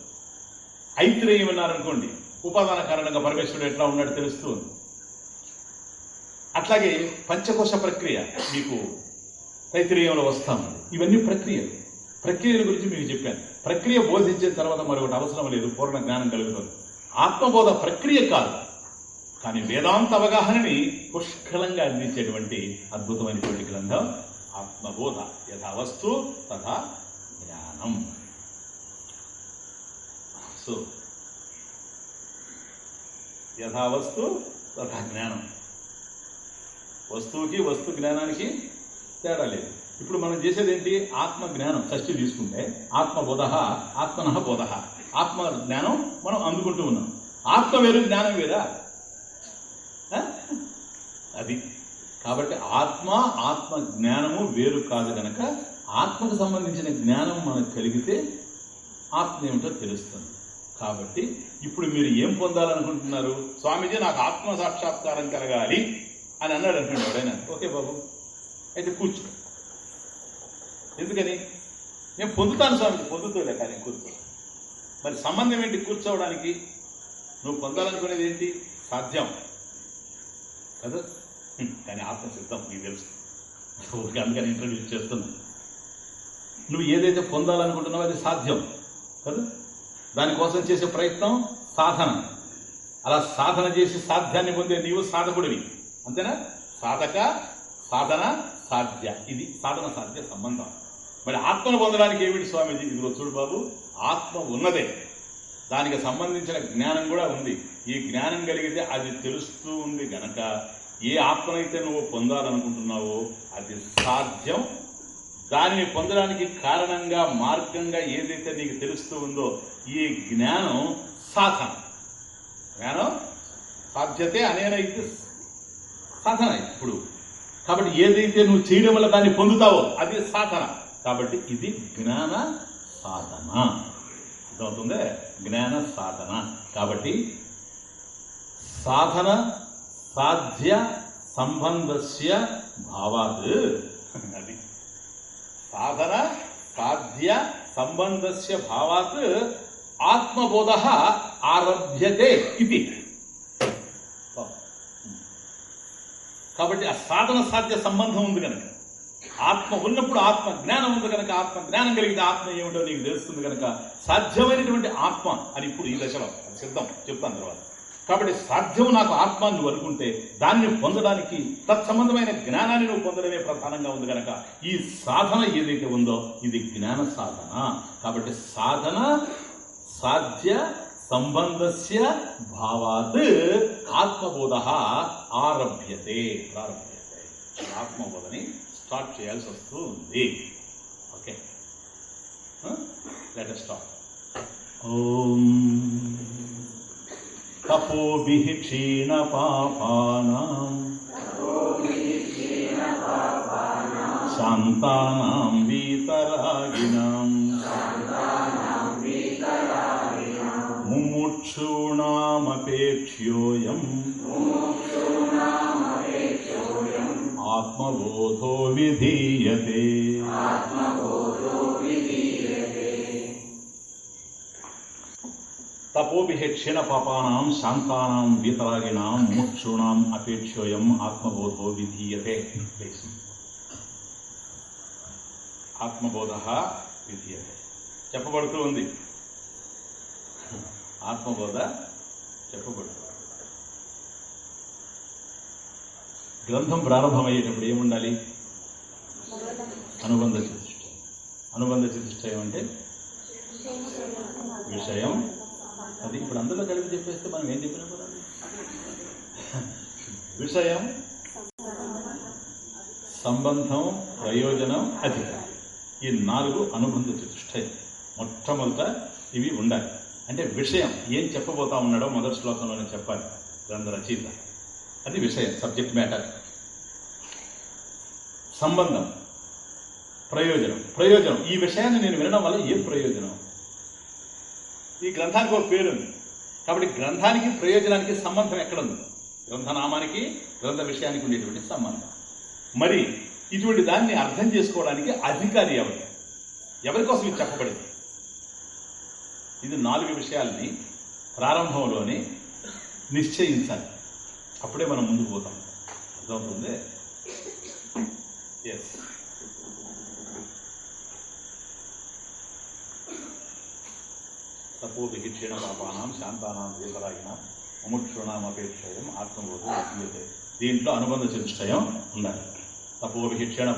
ఐత్రేయం విన్నారనుకోండి ఉపాదాన కారణంగా పరమేశ్వరుడు ఎట్లా ఉన్నాడు తెలుస్తుంది. అట్లాగే పంచకోశ ప్రక్రియ మీకు తైత్రీయంలో వస్తాము ఇవన్నీ ప్రక్రియలు. ప్రక్రియల గురించి మీకు చెప్పాను. ప్రక్రియ బోధించిన తర్వాత మరొకటి అవసరం లేదు పూర్ణ జ్ఞానం కలుగుతుంది. ఆత్మబోధ ప్రక్రియ కాదు. కానీ వేదాంత అవగాహనని పుష్కలంగా అందించేటువంటి అద్భుతమైనటువంటి గ్రంథం ఆత్మబోధ. యథా వస్తు తథా జ్ఞానం. సో యథా వస్తు తథా జ్ఞానం. వస్తువుకి వస్తు జ్ఞానానికి తేడా లేదు. ఇప్పుడు మనం చేసేది ఏంటి ఆత్మ జ్ఞానం షష్ఠి తీసుకుంటే ఆత్మబోధ ఆత్మన బోధ. ఆత్మ జ్ఞానం మనం అందుకుంటూ ఉన్నాం. ఆత్మ వేరు జ్ఞానం వేరా? అది. కాబట్టి ఆత్మ ఆత్మ జ్ఞానము వేరు కాదు కనుక ఆత్మకు సంబంధించిన జ్ఞానం మనకు కలిగితే ఆత్మ ఏమిటో తెలుస్తుంది. కాబట్టి ఇప్పుడు మీరు ఏం పొందాలనుకుంటున్నారు? స్వామీజీ నాకు ఆత్మ సాక్షాత్కారం కలగాలి. అని అన్నాడు అంటున్నాడు ఎవడైనా. ఓకే బాబు. అయితే కూర్చో. ఎందుకని? నేను పొందుతాను స్వామి పొందుతూలే కానీ కూర్చో. మరి సంబంధం ఏంటి కూర్చోవడానికి? నువ్వు పొందాలనుకునేది ఏంటి? సాధ్యం. కదా? కానీ ఆత్మ సిద్ధం నీకు తెలుసు. ఊరికి అందుకని ఇంట్రడ్యూస్ చేస్తున్నా. నువ్వు ఏదైతే పొందాలనుకుంటున్నావో అది సాధ్యం. కదా? దానికోసం చేసే ప్రయత్నం సాధన. అలా సాధన చేసి సాధ్యాన్ని పొందే నీవు సాధకుడివి. అంతేనా? సాధక సాధన సాధ్య. ఇది సాధన సాధ్య సంబంధం. మరి ఆత్మను పొందడానికి ఏమిటి స్వామీజీ? ఇదిగో చూడు బాబు ఆత్మ ఉన్నదే. దానికి సంబంధించిన జ్ఞానం కూడా ఉంది. ఈ జ్ఞానం కలిగితే అది తెలుస్తూ ఉంది గనక ఏ ఆత్మనైతే నువ్వు పొందాలనుకుంటున్నావో అది సాధ్యం. దానిని పొందడానికి కారణంగా మార్గంగా ఏదైతే నీకు తెలుస్తూ ఉందో ఈ జ్ఞానం సాధన. జ్ఞానం సాధ్యతే అనేనైతే సాధన ఇప్పుడు. కాబట్టి ఏదైతే నువ్వు చేయడం వల్ల దాన్ని పొందుతావో అది సాధన. కాబట్టి ఇది జ్ఞాన సాధన. అర్థమవుతుందే? జ్ఞాన సాధన. కాబట్టి సాధన సాధ్య సంబంధస్య భావాత్. అది. సాధన సాధ్య సంబంధస్య భావాత్ ఆత్మబోధ ఆరభ్యతే ఇది. కాబట్టి ఆ సాధన సాధ్య సంబంధం ఉంది కనుక ఆత్మ ఉన్నప్పుడు ఆత్మ జ్ఞానం ఉంది కనుక ఆత్మ జ్ఞానం కలిగితే ఆత్మ ఏమిటో నీకు తెలుస్తుంది కనుక సాధ్యమైనటువంటి ఆత్మ అని ఇప్పుడు ఈ దశలో సిద్ధం చెప్తాను తర్వాత. కాబట్టి సాధ్యం నాకు ఆత్మ నువ్వు అనుకుంటే దాన్ని పొందడానికి తత్సంబంధమైన జ్ఞానాన్ని నువ్వు పొందడమే ప్రధానంగా ఉంది కనుక ఈ సాధన ఏదైతే ఉందో ఇది జ్ఞాన సాధన. కాబట్టి సాధన సాధ్య సంబంధస్య భావాత్ ఆత్మబోధ ఆరభ్యతే ప్రారంభ్యతే. ఆత్మబోధని స్టార్ట్ చేయాల్సి వస్తూ ఉంది ఓకే లెట్ స్టార్ట్ ఓం తపోభి క్షీణ క్షీణపాపానాం శాంతానాం వీతరాగిణాం. ముముక్షూణామపేక్ష్యోయం ఆత్మబోధో విధీయతే తపోభిహక్షిణ పాపానాం శాంతానాం వీతరాగిణాం ముక్షూణాం అపేక్షోయం ఆత్మబోధో విధీయతే ఆత్మబోధ విధీయతే చెప్పబడుతూ ఉంది. ఆత్మబోధ చెప్పకూడదు. గ్రంథం ప్రారంభమయ్యేటప్పుడు ఏముండాలి? అనుబంధ చతుష్ట అనుబంధ చతుష్టయం అంటే విషయం. అది ఇప్పుడు అందులో కలిపి చెప్పేస్తే మనం ఏం చెప్పినా కూడా విషయం సంబంధం ప్రయోజనం అధికారం. ఈ నాలుగు అనుబంధ చతుష్టయం. మొట్టమొదట ఇవి ఉండాలి. అంటే విషయం ఏం చెప్పబోతా ఉన్నాడో మొదటి శ్లోకంలోనే చెప్పాలి. గ్రంథ రచయిత. అది విషయం సబ్జెక్ట్ మ్యాటర్ సంబంధం. ప్రయోజనం. ప్రయోజనం. ఈ విషయాన్ని నేను వినడం వల్ల ఏం ప్రయోజనం? ఈ గ్రంథానికి ఒక పేరుంది. కాబట్టి గ్రంథానికి ప్రయోజనానికి సంబంధం ఎక్కడుంది? గ్రంథనామానికి గ్రంథ విషయానికి ఉండేటువంటి సంబంధం. మరి ఇటువంటి దాన్ని అర్థం చేసుకోవడానికి అధికారి ఎవరు? ఎవరి కోసం ఇది చెప్పబడింది? ఇది నాలుగు విషయాల్ని ప్రారంభంలోనే నిశ్చయించాలి. అప్పుడే మనం ముందుకు పోతాం. అర్థమవుతుంది? ఎస్ తపో విహిక్షణ శాంతానాం దీపరాగినాం ముముక్షుణాం అపేక్షయం ఆత్మబోధం అతీయతే దీంట్లో అనుబంధ చతుష్టయం ఉండాలి. తపో విహిక్షణ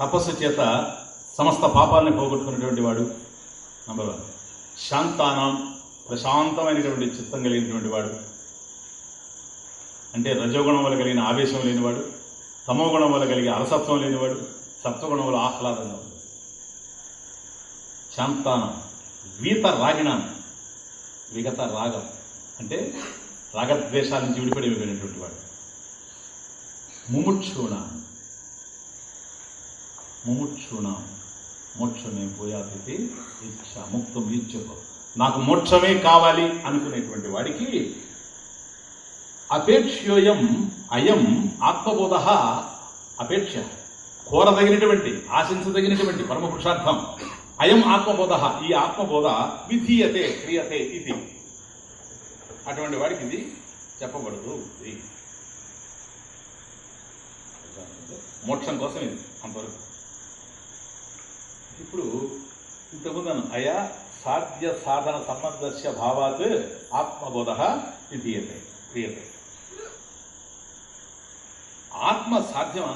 తపస్సు చేత సమస్త పాపాలని పోగొట్టుకున్నటువంటి వాడు నంబర్ వన్ శాంతానం ప్రశాంతమైనటువంటి చిత్తం కలిగినటువంటి వాడు. అంటే రజోగుణం వల్ల కలిగిన ఆవేశం లేనివాడు తమోగుణం వల్ల కలిగే అలసత్వం లేనివాడు సత్వగుణం వల్ల ఆహ్లాదంగా ఉంది శాంతానం. వీత రాగిణం విగత రాగం. అంటే రాగద్వేషాల నుంచి విడిపడి వెళ్ళినటువంటి వాడు. ముముక్షుణ. ముముక్షుణ. మోక్షమే పోయాతిథి ఇచ్చ ముక్తం ఇచ్చుకో నాకు మోక్షమే కావాలి అనుకునేటువంటి వాడికి అపేక్ష్యోయం అయం ఆత్మబోధ అపేక్ష. కోరదగినటువంటి ఆశించదగినటువంటి పరమ పురుషార్థం అయం ఆత్మబోధ ఈ ఆత్మబోధ విధీయతే క్రియతే ఇది. అటువంటి వాడికి ఇది చెప్పబడదు. మోక్షం కోసం ఇది అంతవరకు. ఇప్పుడు ఇంతకుముందు అయా సాధ్య సాధన సంబంధస్య భావాత్ ఆత్మబోధ విధీయతే క్రియతే ఆత్మ సాధ్యమా?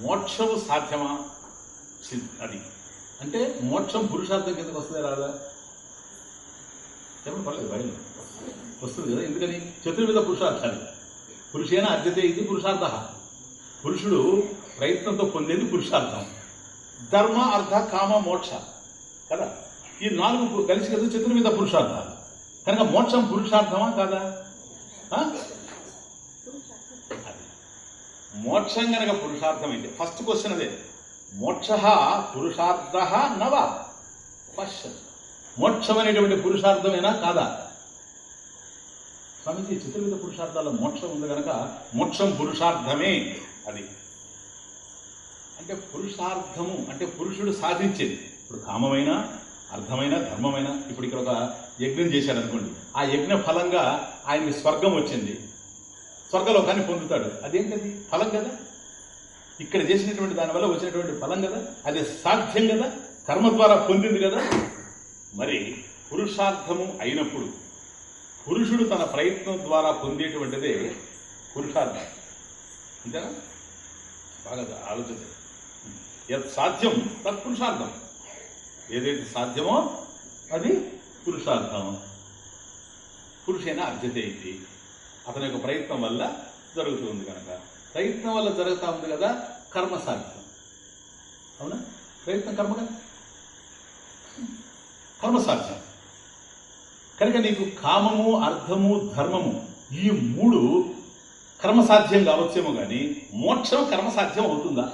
మోక్షము సాధ్యమా? అది. అంటే మోక్షం పురుషార్థం కిందకు వస్తుందా రాదా? చెప్పండి పర్లేదు భయం వస్తుంది కదా ఎందుకని? చతుర్విధ పురుషార్థాలు. పురుషేన అర్జతే ఇది పురుషార్థ. పురుషుడు ప్రయత్నంతో పొందేది పురుషార్థం. ధర్మ అర్థ కామ మోక్ష. కదా? ఈ నాలుగు కలిసి కదా చతుర్విధ పురుషార్థాలు. కనుక మోక్షం పురుషార్థమా కాదా? మోక్షం కనుక పురుషార్థమైతే ఫస్ట్ క్వశ్చన్ అదే. మోక్ష పురుషార్థ నవ? క్వశ్చన్ మోక్షం అనేటువంటి పురుషార్థమేనా కాదా? స్వామిజీ చతుర్విధ పురుషార్థాల్లో మోక్షం ఉంది కనుక మోక్షం పురుషార్థమే అది. అంటే పురుషార్థము అంటే పురుషుడు సాధించేది. ఇప్పుడు కామమైన అర్థమైన ధర్మమైన ఇప్పుడు ఇక్కడ ఒక యజ్ఞం చేశాడు అనుకోండి ఆ యజ్ఞ ఫలంగా ఆయనకి స్వర్గం వచ్చింది. స్వర్గలోకాన్ని పొందుతాడు. అదేంటది? ఫలం కదా. ఇక్కడ చేసినటువంటి దానివల్ల వచ్చినటువంటి ఫలం కదా. అది సాధ్యం కదా. కర్మ ద్వారా పొందింది కదా. మరి పురుషార్థము అయినప్పుడు పురుషుడు తన ప్రయత్నం ద్వారా పొందేటువంటిదే పురుషార్థం. అంతేనా? బాగా ఆలోచించండి. యత్ సాధ్యం తత్ పురుషార్థం. ఏదైతే సాధ్యమో అది పురుషార్థం పురుషైన అర్జతే ఇది. అతని యొక్క ప్రయత్నం వల్ల జరుగుతుంది కనుక. ప్రయత్నం వల్ల జరుగుతూ ఉంది కదా కర్మ సాధ్యం. అవునా? ప్రయత్నం కర్మ కదా కర్మ సాధ్యం కనుక నీకు కామము అర్థము ధర్మము ఈ మూడు కర్మసాధ్యం కావచ్చేమో కానీ మోక్షం కర్మసాధ్యం అవుతుందా?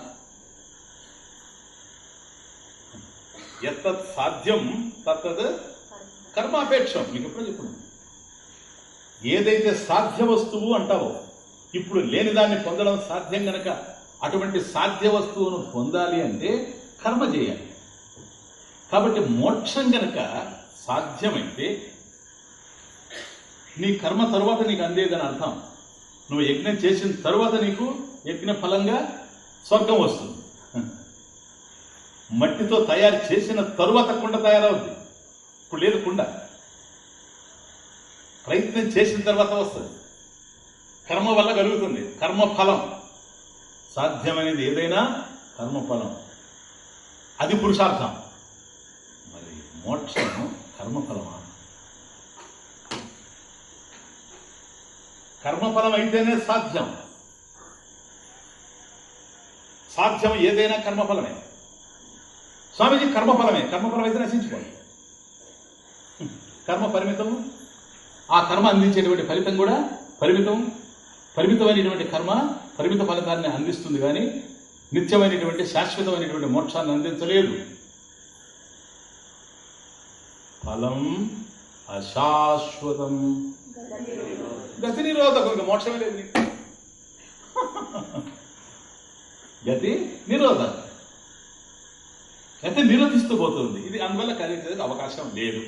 ఎత్తత్ సాధ్యం తత్తత్ కర్మాపేక్షం. మీకు ఎప్పుడో చెప్పండి ఏదైతే సాధ్య వస్తువు అంటావో ఇప్పుడు లేని దాన్ని పొందడం సాధ్యం గనక అటువంటి సాధ్య వస్తువును పొందాలి అంటే కర్మ చేయాలి. కాబట్టి మోక్షం గనక సాధ్యమైతే నీ కర్మ తరువాత నీకు అందేదని అర్థం. నువ్వు యజ్ఞం చేసిన తరువాత నీకు యజ్ఞ ఫలంగా స్వర్గం వస్తుంది. మట్టితో తయారు చేసిన తరువాత కుండ తయారవుద్ది. ఇప్పుడు లేదు కుండ. ప్రయత్నం చేసిన తర్వాత వస్తుంది. కర్మ వల్ల కలుగుతుంది. కర్మ ఫలం. సాధ్యమైనది ఏదైనా కర్మ ఫలం. అది పురుషార్థం. మోక్షము కర్మఫలమా? కర్మఫలం అయితేనే సాధ్యం. సాధ్యం ఏదైనా కర్మఫలమే. స్వామీజీ కర్మఫలమే. కర్మఫలం అయితే నశించుకోండి కర్మ పరిమితము? ఆ కర్మ అందించేటువంటి ఫలితం కూడా పరిమితం. పరిమితమైనటువంటి కర్మ పరిమిత ఫలితాన్ని అందిస్తుంది కానీ నిత్యమైనటువంటి శాశ్వతమైనటువంటి మోక్షాన్ని అందించలేదు. ఫలం అశాశ్వతం. గతి నిరోధకం ఇంకా మోక్షమే లేదు. గతి నిరోధకం గతి నిరోధిస్తూ పోతుంది. ఇది అందువల్ల కలిగేందుకు అవకాశం లేదు.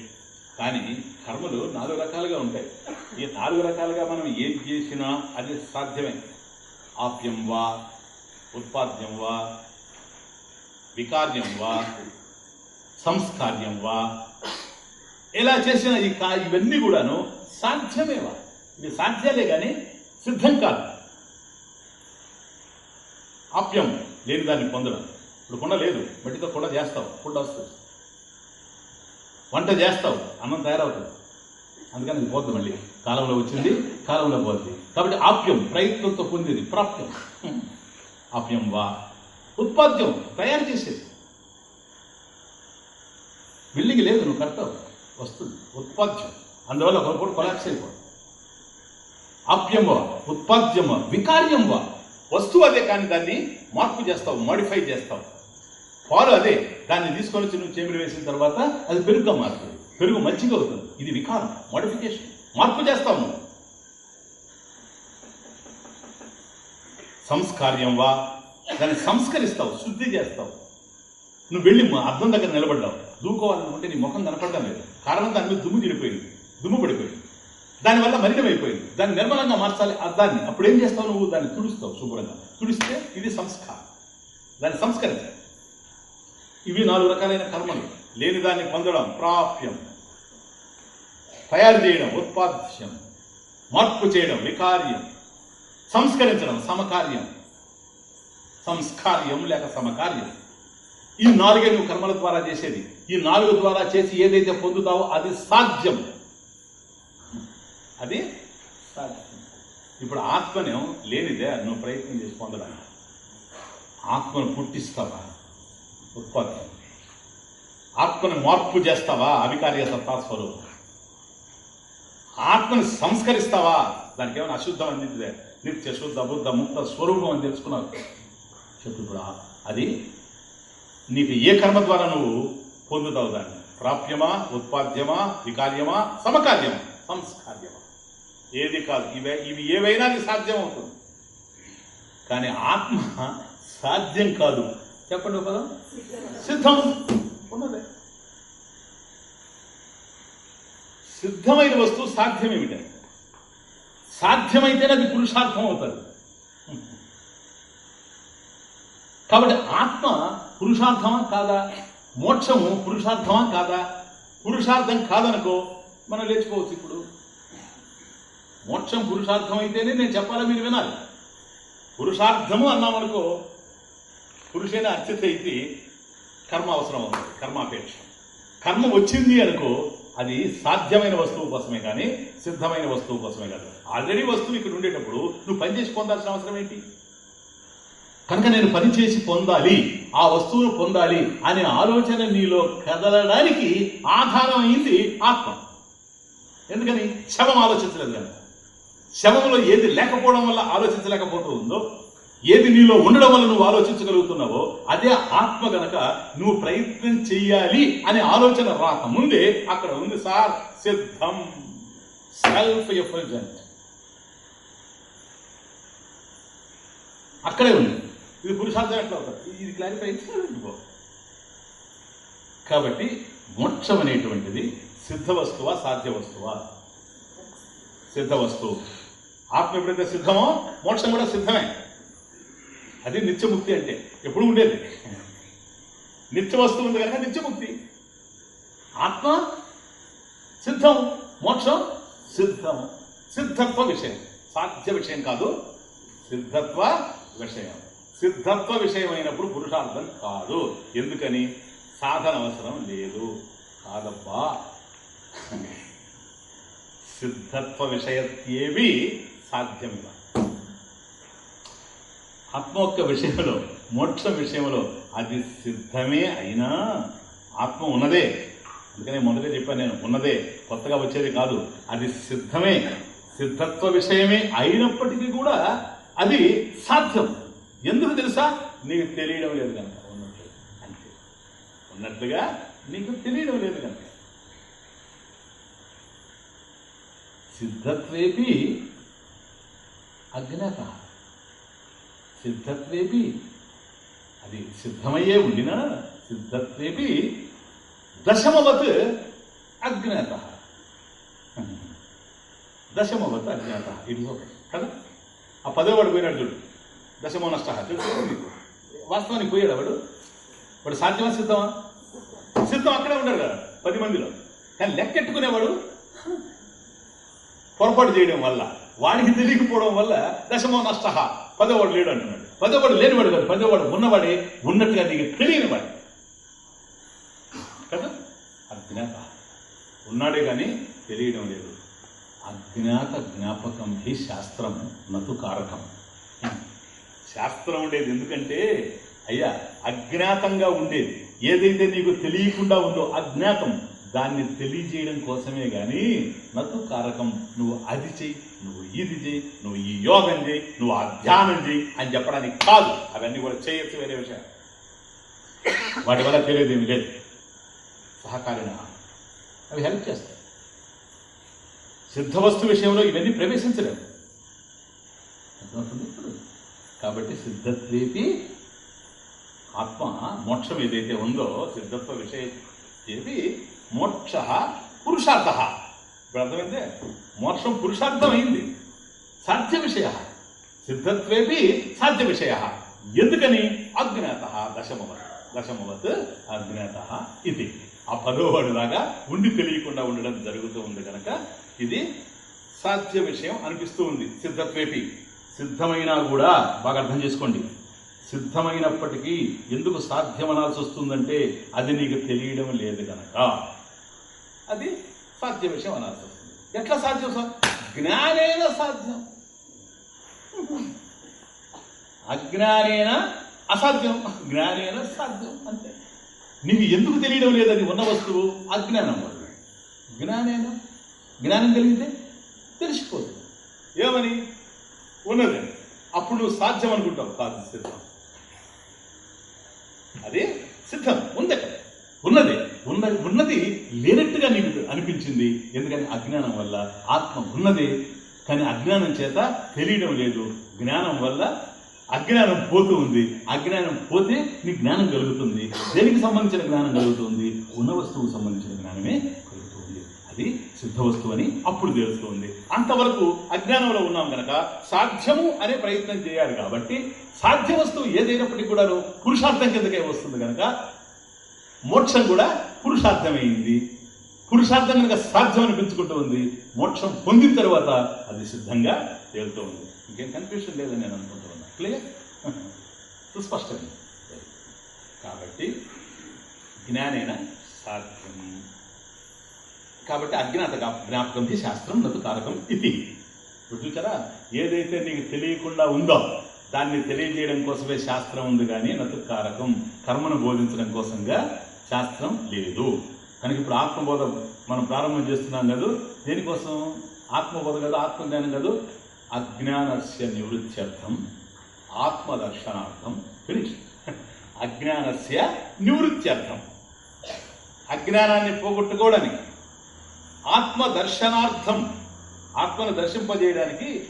కానీ కర్మలు నాలుగు రకాలుగా ఉంటాయి. ఈ నాలుగు రకాలుగా మనం ఏం చేసినా అది సాధ్యమే. ఆప్యం వా ఉత్పాద్యం వా వికార్యం వా సంస్కార్యం వా ఎలా చేసిన ఈ కా ఇవన్నీ కూడాను సాధ్యమేవా? ఇది సాధ్యాలే కానీ సిద్ధం కాదు. ఆప్యం లేని దాన్ని పొందడం. ఇప్పుడు కుండ లేదు. మట్టితో కుండ చేస్తావు. ఫుడ్ వస్తుంది. వంట చేస్తావు. అన్నం తయారవుతుంది. అందుకని అది పోద్దు మళ్ళీ. కాలంలో వచ్చింది కాలంలో పోద్ది. కాబట్టి ఆప్యం ప్రయత్నంతో పొందేది. ప్రాప్యం. ఆప్యం వా. ఉత్పాద్యం తయారు చేసేది. బిల్డింగ్ లేదు నువ్వు కడతావు. వస్తుంది. ఉత్పాద్యం. అందువల్ల ఒకప్పుడు కొలాప్స్ అయిపోతుంది. ఆప్యం వా ఉత్పాద్యం వా వికార్యం వా. వస్తువు అదే కానీ దాన్ని మార్పు చేస్తావు మాడిఫై చేస్తావు. పాలు అదే దాన్ని తీసుకొని వచ్చి నువ్వు చేమిడి వేసిన తర్వాత అది పెరుగుగా మారుతుంది. పెరుగు మంచిగా అవుతుంది. ఇది వికారం మోడిఫికేషన్ మార్పు చేస్తాము సంస్కార్యం వా దాన్ని సంస్కరిస్తావు శుద్ధి చేస్తావు. నువ్వు వెళ్ళి అర్థం దగ్గర నిలబడ్డావు. దూకోవాలనుకుంటే నీ ముఖం కనపడడం లేదు. కారణం దాని మీద దుమ్ము చెడిపోయింది దుమ్ము పడిపోయింది. దానివల్ల మలినమైపోయింది దాన్ని నిర్మలంగా మార్చాలి అద్దాన్ని అప్పుడు ఏం చేస్తావు నువ్వు? దాన్ని తుడుస్తావు శుభ్రంగా. తుడిస్తే ఇది సంస్కారం. దాన్ని సంస్కరించాలి. ఇవి నాలుగు రకాలైన కర్మలు. లేని దాన్ని పొందడం ప్రాప్యం. తయారు చేయడం ఉత్పాద్యం. మార్పు చేయడం వికార్యం. సంస్కరించడం సమకార్యం. సంస్కార్యం లేక సమకార్యం. ఈ నాలుగే నువ్వు కర్మల ద్వారా చేసేది. ఈ నాలుగు ద్వారా చేసి ఏదైతే పొందుతావో అది సాధ్యం. అది సాధ్యం. ఇప్పుడు ఆత్మనే లేనిదే నువ్వు ప్రయత్నం చేసి పొందడానికి ఆత్మను పుట్టిస్తావా? ఉత్పత్తి. ఆత్మను మార్పు చేస్తావా? అవికార్య సత్తా స్వరూపం. ఆత్మని సంస్కరిస్తావా? దానికి ఏమైనా అశుద్ధం అందించదే నిత్య శుద్ధ బుద్ధ ముక్త స్వరూపం అని తెలుసుకున్నావు. చెప్పు ఇప్పుడు అది నీకు ఏ కర్మ ద్వారా నువ్వు పొందుతావు దాన్ని? ప్రాప్యమా ఉత్పాద్యమా వికార్యమా సమకార్యమా? సంస్కార్యమా? ఏది కాదు. ఇవే ఇవి ఏవైనా అది సాధ్యం అవుతుంది కానీ ఆత్మ సాధ్యం కాదు. చెప్పండి ఒక పదం. సిద్ధం. ఉన్నదే. సిద్ధమైన వస్తువు సాధ్యమేమిట? సాధ్యమైతేనే అది పురుషార్థం అవుతుంది. కాబట్టి ఆత్మ పురుషార్థమా కాదా? మోక్షము పురుషార్థమా కాదా? పురుషార్థం కాదనుకో మనం లేచిపోవచ్చు ఇప్పుడు. మోక్షం పురుషార్థం అయితేనే నేను చెప్పాలా మీరు వినాలి. పురుషార్థము అన్నామనుకో పురుషైన అర్చిత అయితే కర్మ అవసరం అవుతుంది కర్మాపేక్ష. కర్మ వచ్చింది అనుకో అది సాధ్యమైన వస్తువు కోసమే కానీ సిద్ధమైన వస్తువు కోసమే కాదు. ఆల్రెడీ వస్తువు ఇక్కడ ఉండేటప్పుడు నువ్వు పని చేసి పొందాల్సిన అవసరం ఏంటి? కనుక నేను పని చేసి పొందాలి ఆ వస్తువును పొందాలి అనే ఆలోచన నీలో కదలడానికి ఆధారం అయింది ఆత్మ. ఎందుకని? శవం ఆలోచించలేదు కనుక. శవంలో ఏది లేకపోవడం వల్ల ఆలోచించలేకపోతూ ఉందో ఏది నీలో ఉండడం వల్ల నువ్వు ఆలోచించగలుగుతున్నావో అదే ఆత్మ గనక నువ్వు ప్రయత్నం చెయ్యాలి అనే ఆలోచన రాకముందే అక్కడ ఉంది సార్ సిద్ధం. సెల్ఫ్ ఎఫర్జెంట్ అక్కడే ఉంది. ఇది పురుషార్థం ఎట్లా అవుతారు? ఇది క్లారిఫై చేసుకో కాబట్టి మోక్షం అనేటువంటిది సిద్ధ వస్తువా సాధ్య వస్తువా? సిద్ధ వస్తువు. ఆత్మ ఎప్పుడైతే సిద్ధమో మోక్షం కూడా సిద్ధమే. అది నిత్యముక్తి అంటే ఎప్పుడు ఉండేది. నిత్య వస్తువు ఉంది కనుక నిత్యముక్తి. ఆత్మ సిద్ధం మోక్షం సిద్ధం. సిద్ధత్వ విషయం. సాధ్య విషయం కాదు సిద్ధత్వ విషయం. సిద్ధత్వ విషయం అయినప్పుడు పురుషార్థం కాదు. ఎందుకని? సాధన అవసరం లేదు. కాదబ్బా. సిద్ధత్వ విషయత్యేవి సాధ్యమివ. ఆత్మ యొక్క విషయంలో మోక్ష విషయంలో అది సిద్ధమే అయినా ఆత్మ ఉన్నదే. అందుకనే మొదటే చెప్పాను నేను ఉన్నదే. కొత్తగా వచ్చేది కాదు. అది సిద్ధమే. సిద్ధత్వ విషయమే అయినప్పటికీ కూడా అది సాధ్యం. ఎందుకు తెలుసా? నీకు తెలియడం లేదు కనుక. ఉన్నట్లు అంతే. ఉన్నట్లుగా నీకు తెలియడం లేదు కనుక. సిద్ధత్వేపి అజ్ఞాత. సిద్ధత్వేపి అది సిద్ధమయ్యే ఉండినా సిద్ధత్వేపి దశమవత్ అజ్ఞాత. దశమవత్ అజ్ఞాత. ఇటు ఓకే కదా? ఆ పదో వాడు పోయినాడు చూడు. దశమో నష్ట. వాస్తవానికి పోయాడు వాడు. వాడు సాధ్యమా సిద్ధమా? సిద్ధం అక్కడే ఉన్నాడు కదా పది మందిలో. కానీ లెక్కెట్టుకునేవాడు పొరపాటు చేయడం వల్ల వాడికి తెలియకపోవడం వల్ల దశమో నష్ట పదవాడు లేడు అంటున్నాడు పదవాడు లేనివాడు కాదు పదవాడు ఉన్నవాడే ఉన్నట్టుగా నీకు తెలియనివాడు కదా? అజ్ఞాత. ఉన్నాడే కానీ తెలియడం లేదు. అజ్ఞాత జ్ఞాపకం హి శాస్త్రం నతు కారకం. శాస్త్రం ఉండేది. ఎందుకంటే అయ్యా అజ్ఞాతంగా ఉండేది. ఏదైతే నీకు తెలియకుండా ఉందో అజ్ఞాతం దాన్ని తెలియజేయడం కోసమే కానీ నతు కారకం నువ్వు అది చేయి నువ్వు ఇది చేయి నువ్వు ఈ యోగం చేయి నువ్వు ఆ ధ్యానం చెయ్యి అని చెప్పడానికి కాదు. అవన్నీ కూడా చేయొచ్చు వేరే విషయం వాటి వల్ల తెలియదేమి లేదు. సహకారిన అవి హెల్ప్ చేస్తాయి. సిద్ధవస్తు విషయంలో ఇవన్నీ ప్రవేశించలేవు. అర్థమవుతుంది? కాబట్టి సిద్ధత్వేపి ఆత్మ మోక్షం ఏదైతే ఉందో సిద్ధత్వ విషయ ఏది మోక్ష పురుషార్థ. ఇప్పుడు అర్థమైందే? మోక్షం పురుషార్థమైంది. సాధ్య విషయ. సిద్ధత్వేపి సాధ్య విషయ. ఎందుకని? అజ్ఞాత దశమవత్. దశమవత్ అజ్ఞాత ఇది. ఆ పదోవాడులాగా ఉండి తెలియకుండా ఉండడం జరుగుతూ ఉంది కనుక ఇది సాధ్య విషయం అనిపిస్తూ ఉంది. సిద్ధత్వేపి. సిద్ధమైనా కూడా బాగా అర్థం చేసుకోండి. సిద్ధమైనప్పటికీ ఎందుకు సాధ్యమనాల్సి వస్తుందంటే అది నీకు తెలియడం లేదు కనుక అది సాధ్య విషయం అనాల్సి వస్తుంది. ఎట్లా సాధ్యం సార్? జ్ఞానేన సాధ్యం. అజ్ఞానేన అసాధ్యం. జ్ఞానేన సాధ్యం. అంతే. నీకు ఎందుకు తెలియడం లేదని ఉన్న వస్తువు? అజ్ఞానం వల్ల. జ్ఞానేన. జ్ఞానం కలిగితే తెలిసిపోతుంది. ఏమని? ఉన్నది. అప్పుడు నువ్వు సాధ్యం అనుకుంటావు. కాదు సిద్ధం. అదే సిద్ధం. ఉంది. అక్కడ ఉన్నది. ఉన్నది ఉన్నది లేనట్టుగా నీకు అనిపించింది. ఎందుకని? అజ్ఞానం వల్ల ఆత్మ ఉన్నది. కానీ అజ్ఞానం చేత తెలియడం లేదు. జ్ఞానం వల్ల అజ్ఞానం పోతూ ఉంది. అజ్ఞానం పోతే నీ జ్ఞానం కలుగుతుంది. దేనికి సంబంధించిన జ్ఞానం కలుగుతుంది? ఉన్న వస్తువుకు సంబంధించిన జ్ఞానమే కలుగుతుంది సిద్ధ వస్తువు అని అప్పుడు తెలుస్తుంది. అంతవరకు అజ్ఞానంలో ఉన్నాం గనక సాధ్యము అనే ప్రయత్నం చేయాలి కాబట్టి సాధ్య వస్తువు ఏదైనప్పటికీ కూడా పురుషార్థం కిందకే వస్తుంది కనుక మోక్షం కూడా పురుషార్థమైంది. పురుషార్థం కనుక సాధ్యం అనిపించుకుంటూ ఉంది మోక్షం పొందిన తర్వాత అది సిద్ధంగా తేలుతూ ఉంది ఇంకేం కన్ఫ్యూషన్ లేదని నేను అనుకుంటున్నాను క్లియర్ సుస్పష్టంగా కాబట్టి జ్ఞానేన సాధ్యం. కాబట్టి అజ్ఞాత జ్ఞాపకం శాస్త్రం నతు కారకం ఇది. ఇప్పుడు చూచారా ఏదైతే నీకు తెలియకుండా ఉందో దాన్ని తెలియజేయడం కోసమే శాస్త్రం ఉంది కానీ నతు కారకం. కర్మను బోధించడం కోసంగా శాస్త్రం లేదు. కనుక ఇప్పుడు ఆత్మబోధ మనం ప్రారంభం చేస్తున్నాం కదా? దేనికోసం? ఆత్మబోధ కాదు? ఆత్మజ్ఞానం కాదు? అజ్ఞానస్య నివృత్త్యర్థం. ఆత్మదర్శనార్థం. ఫినిష్ అజ్ఞానస్య నివృత్త్యర్థం. అజ్ఞానాన్ని పోగొట్టుకోవడానికి ఆత్మ దర్శనార్థం ఆత్మను దర్శింపజేయడానికి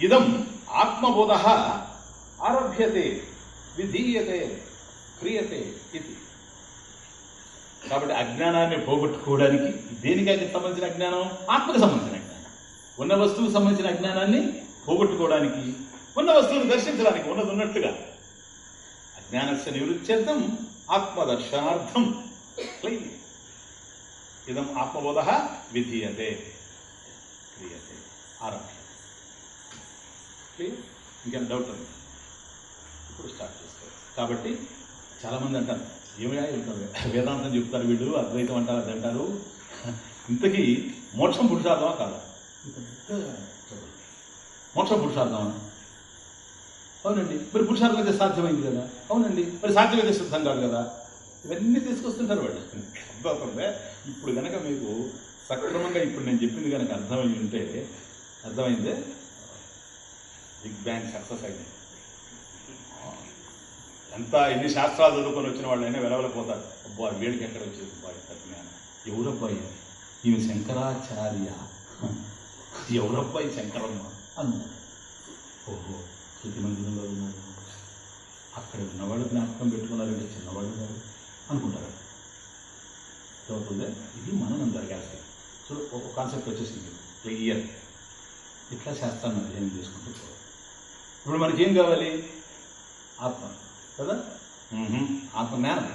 ఇదం ఆత్మబోధ ఆరభ్యతే విధీయతే క్రియతే ఇది. కాబట్టి అజ్ఞానాన్ని పోగొట్టుకోవడానికి దేనికి సంబంధించిన అజ్ఞానం? ఆత్మకు సంబంధించిన అజ్ఞానం. ఉన్న వస్తువుకు సంబంధించిన అజ్ఞానాన్ని పోగొట్టుకోవడానికి ఉన్న వస్తువును దర్శించడానికి ఉన్నది ఉన్నట్టుగా. అజ్ఞానస్య నివృత్త్యర్థం ఆత్మదర్శనార్థం. క్లైమ్ ఇదం ఆత్మబోధ విధీయతే క్రియతే ఆరభ్యం క్లియర్ ఇంకేం డౌట్ ఉంది? ఇప్పుడు స్టార్ట్ చేసుకోవాలి కాబట్టి చాలామంది అంటారు ఏమయ్యా చెప్తారు వేదాంతం చెప్తారు వీళ్ళు అద్వైతం అంటారు అది అంటారు. ఇంతకీ మోక్షం పురుషార్థమా కాదా? మోక్షం పురుషార్థమా? అవునండి. మరి పురుషార్థం అయితే సాధ్యమైంది కదా? అవునండి. మరి సాధ్యమైతే సిద్ధం కాదు కదా? ఇవన్నీ తీసుకొస్తుంటారు వాళ్ళు. అర్థమవుతుందే ఇప్పుడు కనుక మీకు సక్రమంగా ఇప్పుడు నేను చెప్పింది కనుక అర్థమై ఉంటే అర్థమైందే? బిగ్ బ్యాంగ్ సక్సెస్ అయింది ఎంత ఎన్ని శాస్త్రాలు చదువుకొని వచ్చిన వాళ్ళైనా వెలవలపోతారు. అబ్బా వీడికి ఎక్కడ వచ్చేది? బాయ్ జ్ఞానం. ఎవరబ్బాయి ఈమె శంకరాచార్య. ఎవరబ్బాయి శంకరమ్మ? అన్నారు ఓహో శృతి మందిరంలో ఉన్నారు. అక్కడ ఉన్నవాళ్ళు జ్ఞాపకం పెట్టుకున్నారంటే చిన్నవాళ్ళు కాదు అనుకుంటారు. అవుతుందే? ఇది మనం జరగాల్సింది సో ఒక కాన్సెప్ట్ వచ్చేసింది. క్లియర్ ఇట్లా శాస్త్రాన్ని అధ్యయనం చేసుకుంటూ పోవాలి. ఇప్పుడు మనకి ఏం కావాలి? ఆత్మ. కదా. ఆత్మ జ్ఞానం.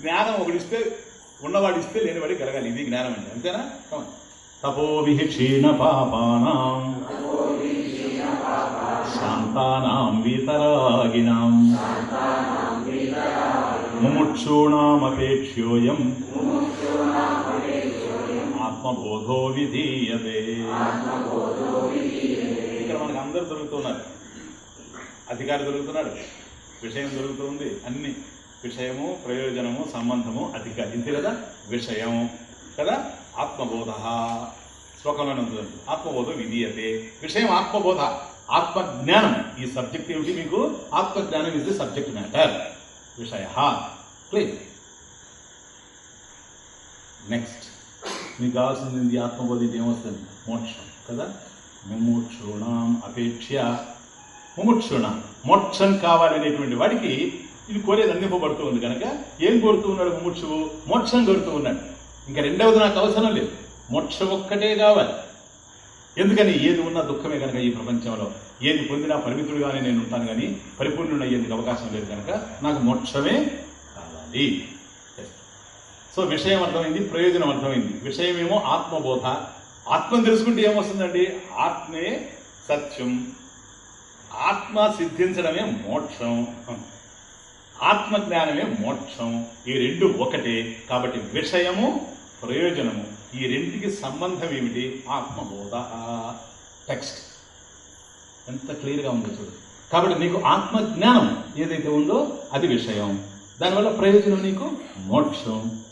జ్ఞానం ఒకడిస్తే ఉన్నవాడిస్తే లేనివాడి కలగాలి. ఇది జ్ఞానం అండి. అంతేనా? Come on. తపో విహిక్షీణ పాపానాం. శాంతానాం వీతరాగిణాం. ముముక్షూణామపేక్ష్యోయం. ఆత్మబోధో విధీయతే ఇక్కడ మనకు అందరు దొరుకుతున్నారు. అధికారి దొరుకుతున్నాడు. విషయం దొరుకుతుంది. అన్ని విషయము ప్రయోజనము సంబంధము అధికారి ఇంతే కదా? విషయం కదా? ఆత్మబోధ. శ్లోకంలో ఉంటుంది ఆత్మబోధ విధీయతే విషయం ఆత్మబోధ. ఆత్మజ్ఞానం. ఈ సబ్జెక్ట్ ఏమిటి మీకు? ఆత్మజ్ఞానం ఇస్ ది సబ్జెక్ట్ మ్యాటర్ విషయ క్లియర్ నెక్స్ట్ మీకు కావాల్సింది ఆత్మబోధ ఏమొస్తుంది? మోక్షం. కదా? ముముక్షుణం అపేక్ష ముముక్షుణం. మోక్షం కావాలనేటువంటి వాడికి ఇది కోరేది అందింపబడుతూ ఉంది కనుక ఏం కోరుతూ ఉన్నాడు ముముక్షువు? మోక్షం కోరుతూ ఉన్నాడు. ఇంకా రెండవది నాకు అవసరం లేదు. మోక్షం ఒక్కటే కావాలి. ఎందుకని? ఏది ఉన్నా దుఃఖమే కనుక ఈ ప్రపంచంలో. ఏది పొందినా పరిమితుడుగానే నేను ఉంటాను కానీ పరిపూర్ణుడు అయ్యేందుకు అవకాశం లేదు కనుక నాకు మోక్షమే కావాలి. సో విషయం అర్థమైంది ప్రయోజనం అర్థమైంది. విషయమేమో ఆత్మబోధ. ఆత్మను తెలుసుకుంటే ఏమొస్తుందండి? ఆత్మే సత్యం. ఆత్మ సిద్ధించడమే మోక్షం. ఆత్మజ్ఞానమే మోక్షం. ఈ రెండు ఒకటే. కాబట్టి విషయము ప్రయోజనము. ఈ రెంటికి సంబంధం ఏమిటి? ఆత్మబోధ. టెక్స్ట్ ఎంత క్లియర్గా ఉందో చూడు. కాబట్టి నీకు ఆత్మజ్ఞానం ఏదైతే ఉందో అది విషయం. దానివల్ల ప్రయోజనం నీకు మోక్షం.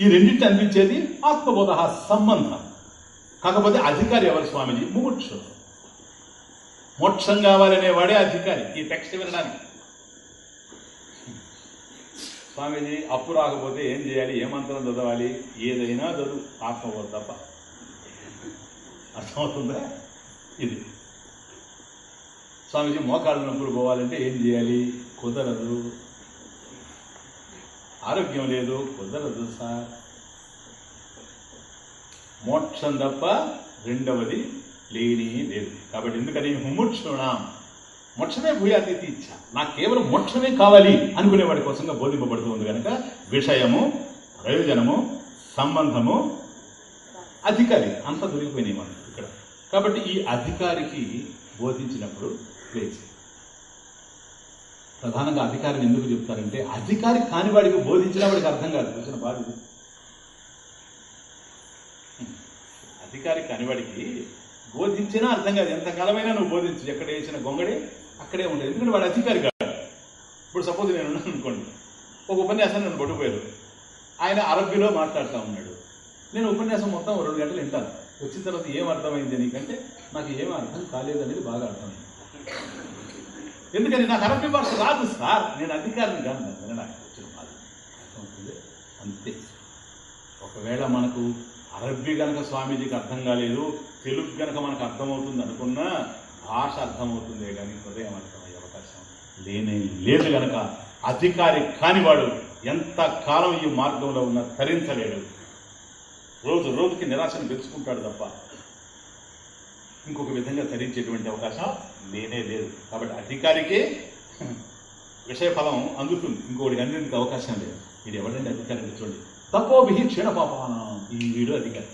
ఈ రెండింటి అందించేది ఆత్మబోధ సంబంధం. కాకపోతే అధికారి ఎవరు స్వామిజీ? ముముక్షు. మోక్షం కావాలనే వాడే అధికారి ఈ టెక్స్ట్ వినడానికి. స్వామీజీ అప్పు రాకపోతే ఏం చేయాలి? ఏ మంత్రం చదవాలి? ఏదైనా చదువు. ఆత్మబోధ తప్ప. అర్థమవుతుందా? ఇది. స్వామిజీ మోకాళ్ళ నొప్పులు పోవాలంటే ఏం చేయాలి? కుదరదు. ఆరోగ్యం లేదు కుదరదు సార్. మోక్షం తప్ప రెండవది లేని లేదు. కాబట్టి ఎందుకని? ముముక్షుణాం మోక్షమే భూయాతీతి ఇచ్చ. నాకు కేవలం మోక్షమే కావాలి అనుకునేవాడి కోసంగా బోధింపబడుతుంది కనుక విషయము ప్రయోజనము సంబంధము అధికారి. అంత దొరికిపోయినాయి మనకు ఇక్కడ. కాబట్టి ఈ అధికారికి బోధించినప్పుడు లేచి ప్రధానంగా అధికారిని ఎందుకు చెప్తారంటే అధికారి కాని వాడికి బోధించిన వాడికి అర్థం కాదు. చూసిన బాధ అధికారి అధికారి కానివాడికి బోధించినా అర్థం కాదు. ఎంతకాలమైనా నువ్వు బోధించు. ఎక్కడ వేసిన గొంగడే అక్కడే ఉండేది. ఎందుకంటే వాడు అధికారి కాదు ఇప్పుడు సపోజ్ నేను ఉన్నాను అనుకోండి. ఒక ఉపన్యాసం నన్ను పట్టుకుపోయారు. ఆయన అరబ్బీలో మాట్లాడుతూ ఉన్నాడు. నేను ఉపన్యాసం మొత్తం రెండు గంటలు వింటాను. వచ్చిన తర్వాత ఏం అర్థమైంది నీకంటే? నాకు ఏం అర్థం కాలేదనేది బాగా అర్థమైంది. ఎందుకని నాకు అరబ్బీ భాష రాదు సార్. నేను అధికారిని కాదు నేను నాకు వచ్చిన బాధ అర్థమవుతుంది? అంతే. ఒకవేళ మనకు అరబ్బీ కనుక స్వామీజీకి అర్థం కాలేదు తెలుగు కనుక మనకు అర్థమవుతుంది అనుకున్నా భాష అర్థమవుతుందే కానీ హృదయం అర్థమయ్యే అవకాశం లేనే లేదు గనక అధికారి కానివాడు ఎంత కాలం ఈ మార్గంలో ఉన్నా ధరించలేడు రోజు రోజుకి నిరాశను పెంచుకుంటాడు తప్ప ఇంకొక విధంగా తరించేటువంటి అవకాశం లేనే లేదు. కాబట్టి అధికారికే విషయ ఫలం అందుతుంది. ఇంకోటి అందేందుకు అవకాశం లేదు. ఇది ఎవరండి అధికారం చూడండి. తపోభి క్షీణపాపానం ఈ వీడు అధికారి.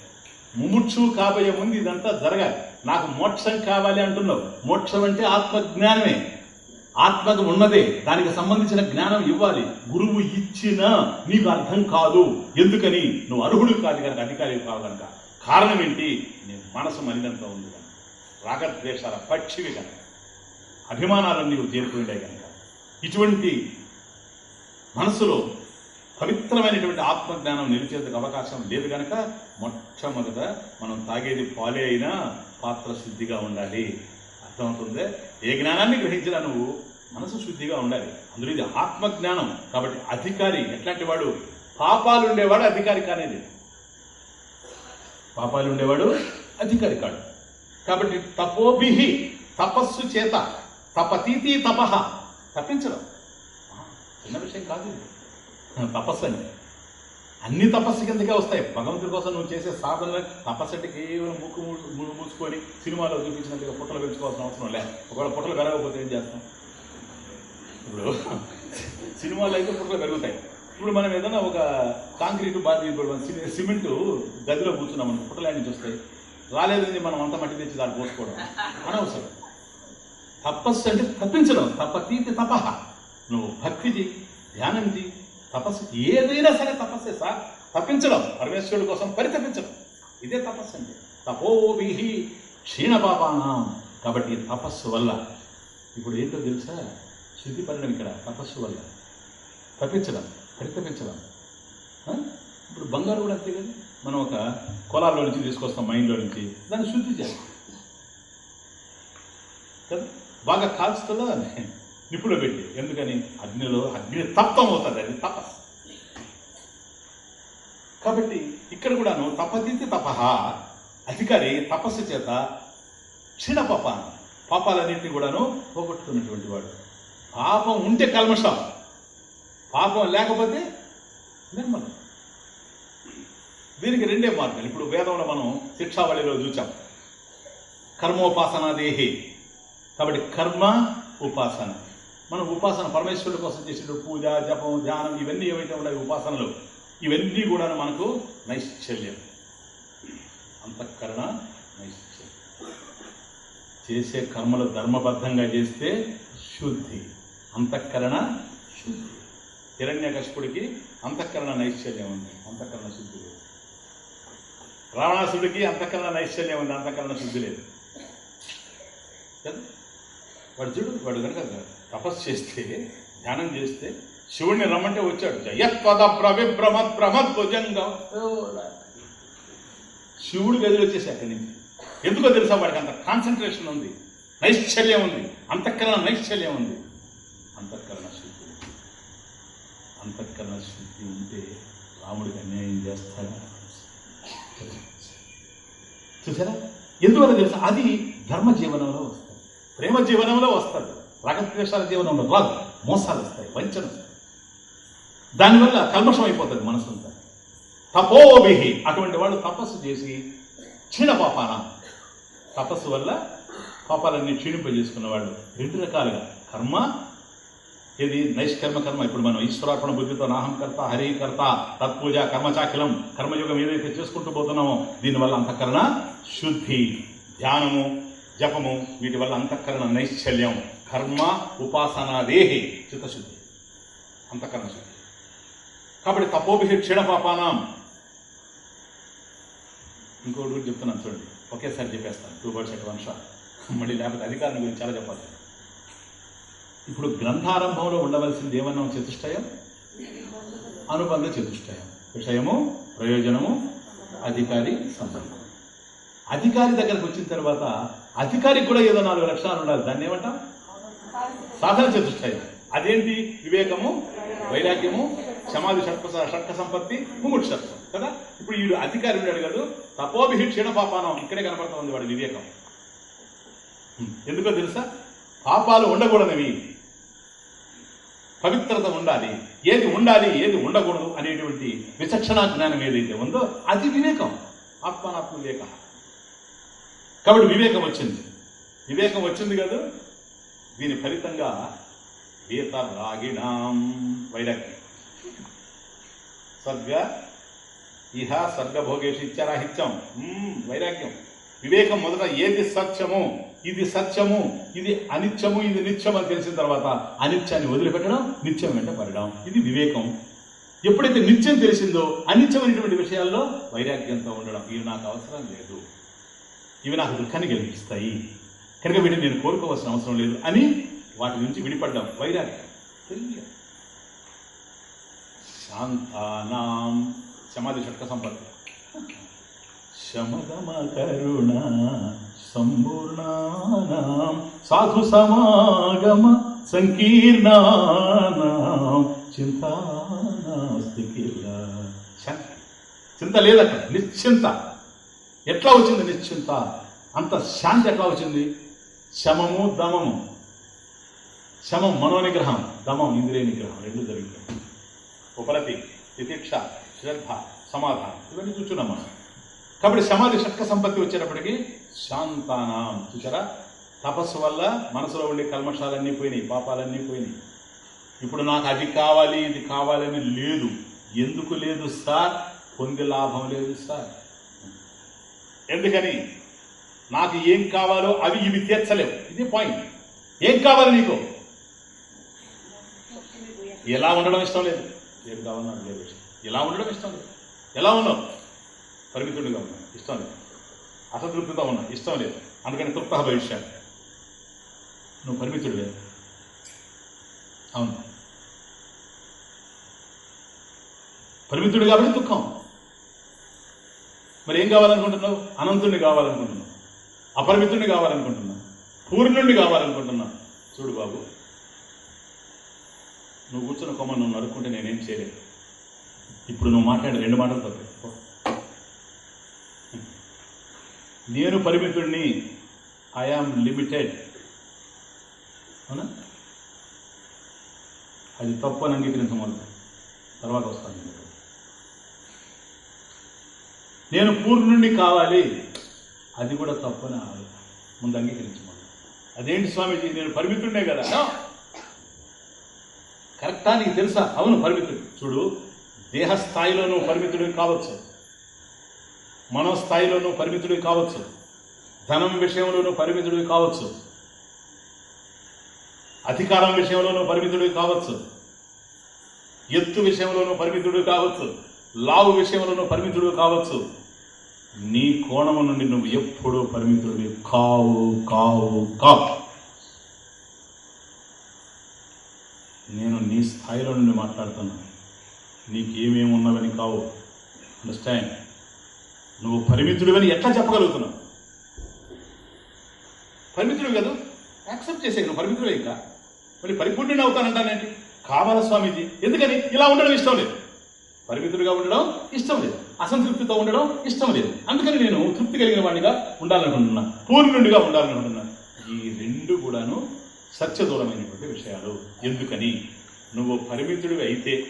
ముముక్షు కాబోయే ముందు ఇదంతా జరగాలి. నాకు మోక్షం కావాలి అంటున్నావు. మోక్షం అంటే ఆత్మజ్ఞానమే. ఆత్మకు ఉన్నదే. దానికి సంబంధించిన జ్ఞానం ఇవ్వాలి. గురువు ఇచ్చినా నీకు అర్థం కాదు. ఎందుకని? నువ్వు అర్హుడు కాదు కనుక అధికారి కావు కనుక. కారణం ఏంటి? నీ మనసు మలినంత ఉంది. రాగద్వేషాల పక్షివి కనుక. అభిమానాలను నీవు చేరుకుండే కనుక. ఇటువంటి మనసులో పవిత్రమైనటువంటి ఆత్మజ్ఞానం నిలిచేందుకు అవకాశం లేదు కనుక మొట్టమొదట మనం తాగేది పాలే అయినా పాత్ర శుద్ధిగా ఉండాలి. అర్థమవుతుందే? ఏ జ్ఞానాన్ని గ్రహించినా నువ్వు మనసు శుద్ధిగా ఉండాలి. అందులో ఇది ఆత్మజ్ఞానం. కాబట్టి అధికారి ఎట్లాంటి వాడు? పాపాలు ఉండేవాడు అధికారి కానేది. పాపాలు ఉండేవాడు అధికారి కాడు. కాబట్టి తపోభిహి తపస్సు చేత తపతీతి తపహ తప్పించడం చిన్న విషయం కాదు తపస్సు అని అన్ని తపస్సు కిందకే వస్తాయి. భగవంతుడి కోసం నువ్వు చేసే సాధన తపస్సు అంటే కేవలం ముక్కు మూ- మూసుకొని సినిమాలో చూపించినట్టుగా పుట్టలు పెంచుకోవాల్సిన అవసరం లే ఒకవేళ పుట్టలు పెరగకపోతే ఏం చేస్తాం? ఇప్పుడు సినిమాలో అయితే పుట్టలు పెరుగుతాయి. ఇప్పుడు మనం ఏదైనా ఒక కాంక్రీట్ బాధ్యత సి- సిమెంట్ గదిలో కూర్చున్నాం మనం పుట్టలు ఆయన నుంచి వస్తాయి? రాలేదని మనం అంత మట్టి తెచ్చి దాన్ని పోసుకోవడం అనవసరం. తపస్సు అంటే తప్పించడం. తపతీతి తప. నువ్వు భక్తిది ధ్యానంది ధ్యానం తపస్సు ఏదైనా సరే తపస్సే సార్. తప్పించడం పరమేశ్వరుడి కోసం పరితపించడం. ఇదే తపస్సు అంటే. తపోభిహి క్షీణపాపానం. కాబట్టి తపస్సు వల్ల. ఇప్పుడు ఏంటో తెలుసా? శుద్ధి పడడం ఇక్కడ. తపస్సు వల్ల. తప్పించడం పరితపించడం. ఇప్పుడు బంగారు కూడా అంతే కదా? మనం ఒక కులాల్లో నుంచి తీసుకొస్తాం మైండ్లో నుంచి. దాన్ని శుద్ధి చేస్తాం. కదా? బాగా కాల్చుతుందా? అని నిప్పులో పెట్టి. ఎందుకని? అగ్నిలో అగ్ని తప్తం అవుతుంది అది తపస్ కాబట్టి ఇక్కడ కూడాను తపతిథి తపహ. అధికారి తపస్సు చేత క్షీణ పాప పాపాలన్నింటినీ కూడాను పోగొట్టుకున్నటువంటి వాడు. పాపం ఉంటే కల్మషం. పాపం లేకపోతే నిర్మలం. దీనికి రెండే మార్గాలు. ఇప్పుడు వేదంలో మనం శిక్షావళిలో చూచాం. కర్మోపాసన దేహి కాబట్టి కర్మ ఉపాసన. మనం ఉపాసన పరమేశ్వరుడి కోసం చేసిన పూజ జపం ధ్యానం ఇవన్నీ ఏవైతే ఉన్నాయి ఉపాసనలు ఇవన్నీ కూడా మనకు నైశ్చల్యం అంతఃకరణ నైశ్చల్యం చేసే కర్మలు ధర్మబద్ధంగా చేస్తే శుద్ధి. అంతఃకరణ శుద్ధి. హిరణ్యకశిపుడికి అంతఃకరణ నైశ్చల్యం ఉంది. అంతఃకరణ శుద్ధి లేదు. రావణాసుడికి అంతఃకరణ నైశ్చల్యం ఉంది అంతఃకరణ శుద్ధి లేదు. వాడు చూడు వాడు కనుక తపస్సు చేస్తే ధ్యానం చేస్తే శివుణ్ణి రమ్మంటే వచ్చాడు. జయత్పద ప్రవిభ్రమత్ ప్రమద్ భుజంగం శివుడు గదిలో వచ్చేసి అక్కడి నుంచి. ఎందుకో తెలుసా వాడికి అంత కాన్సన్ట్రేషన్ ఉంది నైశ్చల్యం ఉంది అంతఃకరణ నైశ్చల్యం ఉంది. అంతఃకరణ శుద్ధి అంతఃకరణ శుద్ధి ఉంటే రాముడికి అన్యాయం చేస్తాడా? చూసారా ఎందువల్ల తెలుసా? అది ధర్మ జీవనంలో వస్తుంది. ప్రేమ జీవనంలో వస్తుంది. రాగద్వేషాల జీవనంలో రాదు. మోసాలు వస్తాయి. వంచన వస్తాయి. దానివల్ల కల్మషం అయిపోతుంది మనసంతా. తపోభిహి అటువంటి వాళ్ళు తపస్సు చేసి క్షీణ పాపాన. తపస్సు వల్ల పాపాలన్నీ క్షీణింపజేసుకున్నవాడు రెండు రకాలుగా. కర్మ ఇది నైష్కర్మ కర్మ ఇప్పుడు మనం ఈశ్వరార్పణ బుద్ధితో నాహం కర్త హరి కర్త తత్పూజ కర్మచాకిలం కర్మయోగం ఏదైతే చేసుకుంటూ పోతున్నామో దీనివల్ల అంతఃకరణ శుద్ధి ధ్యానము జపము వీటి వల్ల అంతఃకరణ నైశ్చల్యం కర్మ ఉపాసనాదేహి చిత్తశుద్ధి అంతఃకరణ శుద్ధి. కాబట్టి తపోభిషి క్షీణపాపానం ఇంకోటి కూడా చెప్తున్నాను చూడండి. ఒకేసారి చెప్పేస్తాను. Two birds at one shot మళ్ళీ లేకపోతే అధికారం గురించి చాలా చెప్పాలి. ఇప్పుడు గ్రంథారంభంలో ఉండవలసింది ఏమన్నా చతుష్టయం? అనుబంధ చతుష్టయం. విషయము ప్రయోజనము అధికారి సంబంధం. అధికారి దగ్గరకు వచ్చిన తర్వాత అధికారికి కూడా ఏదో నాలుగు లక్షణాలు ఉండాలి. దాన్ని ఏమంటాం? సాధన చతుష్టయం. అదేంటి? వివేకము వైరాగ్యము సమాధి షట్క షట్క సంపత్తి ముముక్షత్వం. కదా? ఇప్పుడు వీడు అధికారి ఉన్నాడు కదా? తపోభిహి క్షీణ పాపానం. ఇక్కడే కనపడుతుంది వాడి వివేకం. ఎందుకో తెలుసా? పాపాలు ఉండకూడనివి. పవిత్రత ఉండాలి. ఏది ఉండాలి ఏది ఉండకూడదు అనేటువంటి విచక్షణా జ్ఞానం ఏదైతే ఉందో అది వివేకం. ఆత్మానాత్మ వివేక. కాబట్టి వివేకం వచ్చింది. వివేకం వచ్చింది కదా? దీని ఫలితంగా ఈత రాగిణాం వైరాగ్యం. సర్గ ఇహ స్వర్గభోగేషు ఇచ్చారా హిత్యం వైరాగ్యం. వివేకం మొదట ఏది సత్యము ఇది సత్యము ఇది అనిత్యము ఇది నిత్యం అని తెలిసిన తర్వాత అనిత్యాన్ని వదిలిపెట్టడం నిత్యం వెంట పడడం. ఇది వివేకం. ఎప్పుడైతే నిత్యం తెలిసిందో అనిత్యమైనటువంటి విషయాల్లో వైరాగ్యంతో ఉండడం. ఇవి నాకు అవసరం లేదు. ఇవి నాకు దుఃఖాన్ని కలిగిస్తాయి. కనుక వీటిని నేను కోరుకోవాల్సిన అవసరం లేదు అని వాటి నుంచి విడిపడ్డాం వైరాగ్యం. తెలియ శాంతానాం. సమాధి షట్క సంపత్తి. శమగమ కరుణ. సంపూర్ణ సాధు సమాగమ సంకీర్ణానాం చింతానాస్తి కిల చింత లేదక్క నిశ్చింత. ఎట్లా వచ్చింది నిశ్చింత? అంత శాంతి ఎట్లా వచ్చింది? శమము దమము. శమం మనోనిగ్రహం దమం ఇంద్రియ నిగ్రహం రెండు జరిగింది ఉపరతి తితిక్ష శ్రద్ధ సమాధానం ఇవన్నీ చూస్తున్నాం మనం. కాబట్టి సమాధి షట్క సంపత్తి వచ్చేటప్పటికి శాంతానాం. చూసారా తపస్సు వల్ల మనసులో ఉండే కల్మషాలన్నీ పోయినాయి పాపాలన్నీ పోయినాయి. ఇప్పుడు నాకు అది కావాలి ఇది కావాలని లేదు. ఎందుకు లేదు సార్? పొంది లాభం లేదు సార్. ఎందుకని? నాకు ఏం కావాలో అవి ఇవి తీర్చలేవు. ఇది పాయింట్ ఏం కావాలి నీకు? ఎలా ఉండడం ఇష్టం లేదు. ఏం కావాలన్నా అది లేదు ఎలా ఉండడం ఇష్టం లేదు. ఎలా ఉన్నావు? పరిమితుడిగా ఉన్నావు. ఇష్టం లేదు. అసంతృప్తితో ఉన్నా. ఇష్టం లేదు. అందుకని తృప్త భవిష్యత్. నువ్వు పరిమితుడివే. అవును. పరిమితుడు కాబట్టి దుఃఖం. మరి ఏం కావాలనుకుంటున్నావు? అనంతుడిని కావాలనుకుంటున్నావు. అపరిమితుడిని కావాలనుకుంటున్నావు. పూర్ణుడిని కావాలనుకుంటున్నావు. చూడు బాబు నువ్వు కూర్చున్న కొమ్మ నువ్వు నరుక్కుంటే నేనేం చేయలేదు ఇప్పుడు నువ్వు మాట్లాడే రెండు మాటలు తప్పే. నేను పరిమితుడిని ఐఆమ్ లిమిటెడ్ అవునా? అది తప్పు అని అంగీకరించమని. తర్వాత వస్తాను నేను. నేను పూర్ణుణ్ణి కావాలి. అది కూడా తప్పు అని ఆ- ముందు అంగీకరించమని. అదేంటి స్వామీజీ? నేను పరిమితుడినే కదా. కరెక్టా నీకు తెలుసా? అవును పరిమితుడు. చూడు దేహ స్థాయిలోనూ పరిమితుడివి కావచ్చు. మనోస్థాయిలోనూ పరిమితుడివి కావచ్చు. ధనం విషయంలోనూ పరిమితుడివి కావచ్చు. అధికారం విషయంలోనూ పరిమితుడివి కావచ్చు. ఎత్తు విషయంలోనూ పరిమితుడు కావచ్చు. లావు విషయంలోనూ పరిమితుడు కావచ్చు. నీ కోణము నుండి నువ్వు ఎప్పుడూ పరిమితుడివి కావు కావు కావు. నేను నీ స్థాయిలో నుండి మాట్లాడుతున్నాను. నీకు ఏమేమి ఉన్నవని కావు. అండర్స్టాండ్ నువ్వు పరిమితుడివని ఎట్లా చెప్పగలుగుతున్నావు? పరిమితుడు కదా? యాక్సెప్ట్ చేసే నువ్వు పరిమితుడే ఇంకా. మరి పరిపూర్ణుని అవుతానంటానేంటి కావాల స్వామీజీ? ఎందుకని? ఇలా ఉండడం ఇష్టం లేదు. పరిమితుడిగా ఉండడం ఇష్టం లేదు. అసంతృప్తితో ఉండడం ఇష్టం లేదు. అందుకని నేను తృప్తి కలిగిన వాడిగా ఉండాలనుకుంటున్నా. పూర్ణుడిగా ఉండాలనుకుంటున్నా. ఈ రెండు కూడాను సత్యదూరమైనటువంటి విషయాలు. ఎందుకని? నువ్వు పరిమితుడివి అయితే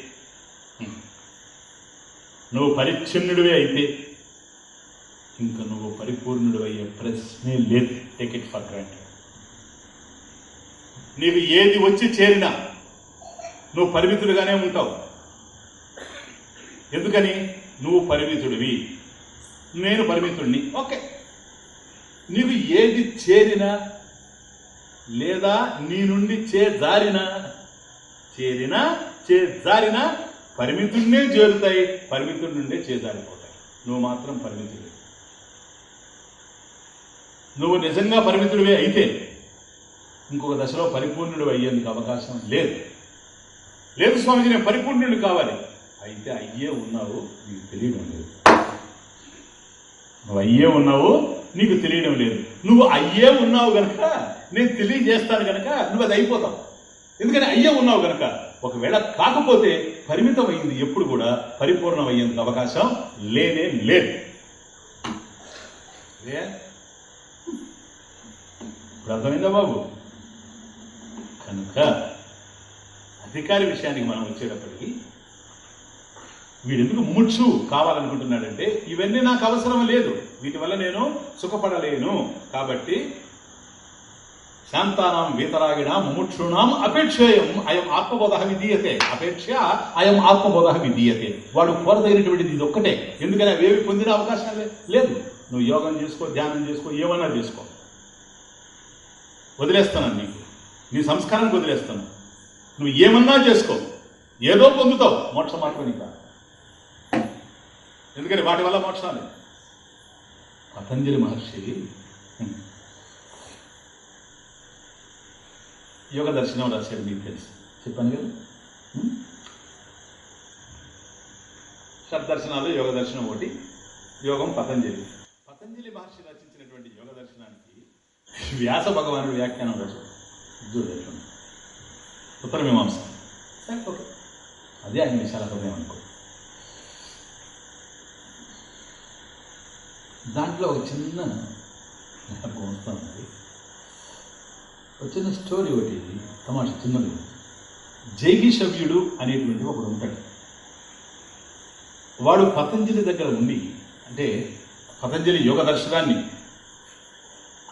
నువ్వు పరిచ్ఛిన్నుడివి అయితే ఇంకా నువ్వు పరిపూర్ణుడు అయ్యే ప్రశ్నే లేదు. టేక్ ఇట్ ఫర్ గ్రాంటెడ్ నీకు ఏది వచ్చి చేరినా నువ్వు పరిమితుడుగానే ఉంటావు. ఎందుకని? నువ్వు పరిమితుడివి. నేను పరిమితుడిని ఓకే నీకు ఏది చేరినా లేదా నీ నుండి చేజారినా చేరినా చేజారినా పరిమితుడినే చేరుతాయి. పరిమితుడి నుండే చేజారిపోతాయి. నువ్వు మాత్రం పరిమితుడు నువ్వు నిజంగా పరిమితుడివే అయితే ఇంకొక దశలో పరిపూర్ణుడు అయ్యేందుకు అవకాశం లేదు. లేదు స్వామిజీ నేను పరిపూర్ణుడు కావాలి. అయితే అయ్యే ఉన్నావు నీకు తెలియడం లేదు. నువ్వు అయ్యే ఉన్నావు నీకు తెలియడం లేదు. నువ్వు అయ్యే ఉన్నావు గనక నేను తెలియజేస్తాను గనక నువ్వు అది అయిపోతావు. ఎందుకని అయ్యే ఉన్నావు గనక? ఒకవేళ కాకపోతే పరిమితమైంది ఎప్పుడు కూడా పరిపూర్ణం అయ్యేందుకు అవకాశం లేనే లేదు. ఇప్పుడు అర్థమైందా బాబు కనుక అధికారి విషయానికి మనం వచ్చేటప్పటికి వీడెందుకు ముచ్చు కావాలనుకుంటున్నాడంటే ఇవన్నీ నాకు అవసరం లేదు. వీటి వల్ల నేను సుఖపడలేను. కాబట్టి శాంతానాం వీతరాగిణాం ముక్షుణాం అపేక్షేయం అయం ఆత్మబోధ విధీయతే. అపేక్ష అయం ఆత్మబోధ విధీయతే. వాడు కోరదగినటువంటిది ఇది ఒక్కటే ఎందుకని అవేవి పొందిన అవకాశం లేదు. నువ్వు యోగం చేసుకో ధ్యానం చేసుకో ఏమన్నా చేసుకో. వదిలేస్తాను నీకు. నీ సంస్కారానికి వదిలేస్తాను. నువ్వు ఏమన్నా చేసుకో. ఏదో పొందుతావు. మోక్ష మార్గం నీకు. ఎందుకని వాటి వల్ల మోక్షాలు. పతంజలి మహర్షి యోగ దర్శనం రాశాడు మీకు తెలుసు. చెప్పాను కదా హ్మ్? యోగ దర్శనం ఒకటి యోగం పతంజలి. పతంజలి మహర్షి వ్యాస భగవానుడు వ్యాఖ్యానం రాశాడు. చూడండి ఉత్తర మీమాంస సరే ఓకే. అదే ఆయన విశాల హృదయం అనుకో. దాంట్లో ఒక చిన్న నాకు వస్తుంది. ఒక చిన్న స్టోరీ ఒకటి తమాష చిన్నది. జైగిషవ్యుడు అనేటువంటి ఒకడు ఉంటాడు. వాడు పతంజలి దగ్గర ఉండి అంటే పతంజలి యోగ దర్శనాన్ని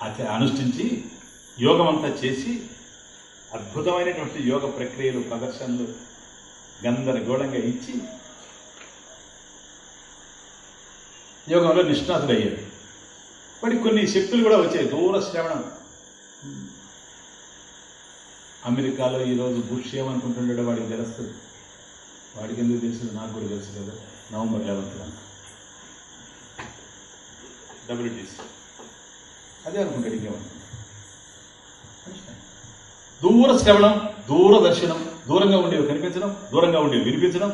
ఆచ- అనుష్ఠించి యోగం అంతా చేసి అద్భుతమైనటువంటి యోగ ప్రక్రియలు ప్రదర్శనలు గందరగోళంగా ఇచ్చి యోగంలో నిష్ణాతులు అయ్యాడు వాడికి కొన్ని శక్తులు కూడా వచ్చాయి. దూర శ్రవణం. అమెరికాలో ఈరోజు బుష్ ఏమనుకుంటుండో వాడికి తెలుస్తుంది వాడికి ఎందుకు తెలుస్తుంది నాకు కూడా తెలుసు కదా. నవంబర్ లెవెన్త్ డబ్ల్యూటీసీ అదే అనుకుంటాడు ఇంకేమో దూర శ్రవణం దూర దర్శనం దూరంగా ఉండేవి కనిపించడం దూరంగా ఉండేవి వినిపించడం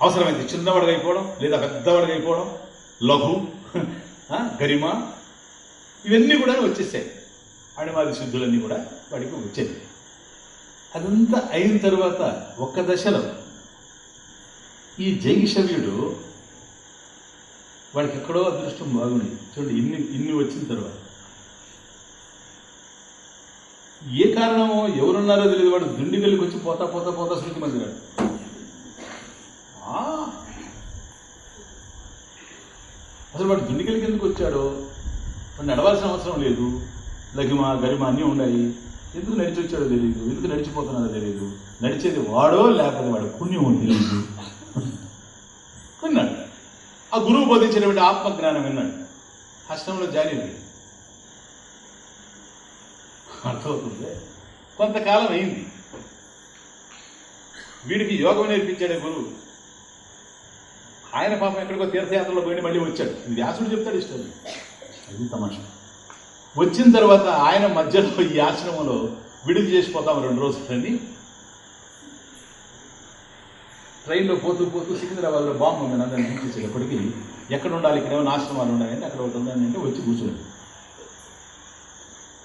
అవసరమైతే చిన్నవాడిగా అయిపోవడం లేదా పెద్దవాడిగా అయిపోవడం లఘు గరిమ ఇవన్నీ కూడా వచ్చేసాయి. అణిమాది శుద్ధులన్నీ కూడా వాడికి వచ్చేది అదంతా అయిన తర్వాత ఒక్క దశలో ఈ జైగిషవ్యుడు వాడికి ఎక్కడో అదృష్టం బాగుండేది. చూడండి ఇన్ని ఇన్ని వచ్చిన తర్వాత. ఏ కారణమో ఎవరున్నారో తెలియదు వాడు దుండిగలికి వచ్చి పోతా పోతా పోతా శృతి మందిరాడు ఆ. అసలు వాడు దుండిగలికి ఎందుకు వచ్చాడో? వాడు నడవాల్సిన అవసరం లేదు. లఘిమ గరిమ అన్నీ ఉన్నాయి. ఎందుకు నడిచి వచ్చాడో తెలియదు. ఎందుకు నడిచిపోతున్నాడో తెలియదు. నడిచేది వాడో లేకపోతే వాడు పుణ్యమో తెలియదు. విన్నాడు? ఆ గురువు బోధించినటువంటి ఆత్మజ్ఞానం విన్నాడు. ఆశ్రమంలో జారీ అయ్యాడు. అర్థమవుతుంది కొంతకాలం అయింది. వీడికి యోగం నేర్పించాడే గురువు. ఆయన పాపం ఎక్కడికో తీర్థయాత్రలో పోయి మళ్ళీ వచ్చాడు. ఇది వ్యాసుడు చెప్తాడు ఇష్టం. అది తమాషా. వచ్చిన తర్వాత ఆయన మధ్యలో ఈ ఆశ్రమంలో విడుదల చేసిపోతాం రెండు రోజులని ట్రైన్లో పోతూ పోతూ సికింద్రాబాద్లో బాంబు ఉంది అందరిని చూసేటప్పటికి ఎక్కడ ఉండాలి ఇక్కడ ఏమైనా ఉండాలి అంటే అక్కడ ఒకటి ఉండాలి అంటే వచ్చి కూర్చోండి.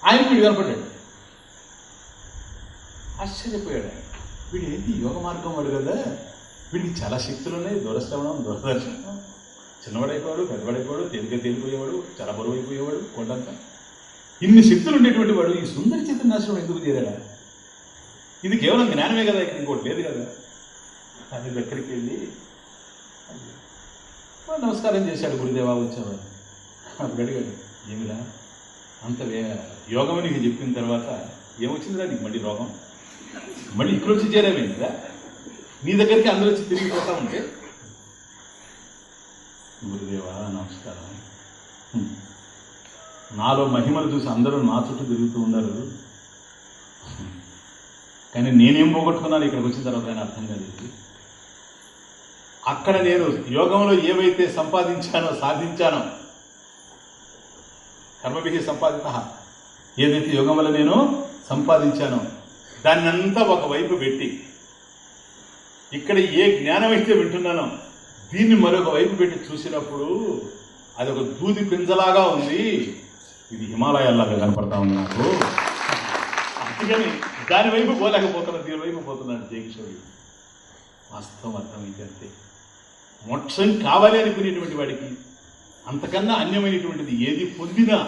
ఆయన వీడు కనపడ్డాడు. ఆశ్చర్యపోయాడు ఆయన. వీడు ఏంటి యోగ మార్గం వాడు కదా? వీడికి చాలా శక్తులు ఉన్నాయి. దూరశ్రవణం దూరదర్శనం. చిన్నవాడైపోయాడు పెద్దవాడైపోయాడు తేలిక తేలిపోయేవాడు చాలా బరువు అయిపోయేవాడు కొండంతా. ఇన్ని శక్తులు ఉండేటువంటి వాడు ఈ సుందర చైతన్యాశ్రమం ఎందుకు చేరాడా? ఇది కేవలం జ్ఞానమే కదా ఇక్కడ ఇంకోటి లేదు కదా? అది దగ్గరికి వెళ్ళి నమస్కారం చేశాడు గురుదేవా వచ్చేవాడు అప్పుడు అడిగాడు ఏమిరా? అంత వే యోగం నీకు చెప్పిన తర్వాత ఏమొచ్చిందిరా నీకు మళ్ళీ రోగం? మళ్ళీ ఇక్కడ వచ్చి చేరావేంటిరా నీ దగ్గరికి అందరూ వచ్చి తిరిగిపోతా ఉంటే? గురుదేవా నమస్కారం. నాలో మహిమలు చూసి అందరూ నా చుట్టూ తిరుగుతూ ఉన్నారు. కానీ నేనేం పోగొట్టుకున్నాను ఇక్కడికి వచ్చిన తర్వాత ఆయన అర్థం కాదు అక్కడ నేను యోగంలో ఏవైతే సంపాదించానో సాధించానో కర్మభిహి సంపాదిత ఏదైతే యోగం వల్ల నేను సంపాదించానో దాన్నంతా ఒకవైపు పెట్టి ఇక్కడ ఏ జ్ఞానం అయితే వింటున్నానో దీన్ని మరొక వైపు పెట్టి చూసినప్పుడు అది ఒక దూది పింజలాగా ఉంది. ఇది హిమాలయాల్లాగా కనపడతా ఉంది నాకు. అందుకని దాని వైపు పోలేకపోతున్నాను దీనివైపు పోతున్నాను జయకిషోరి వాస్తవం అర్థమైతే అంతే. మోక్షం కావాలి అనుకునేటువంటి వాడికి అంతకన్నా అన్యమైనటువంటిది ఏది పొందినా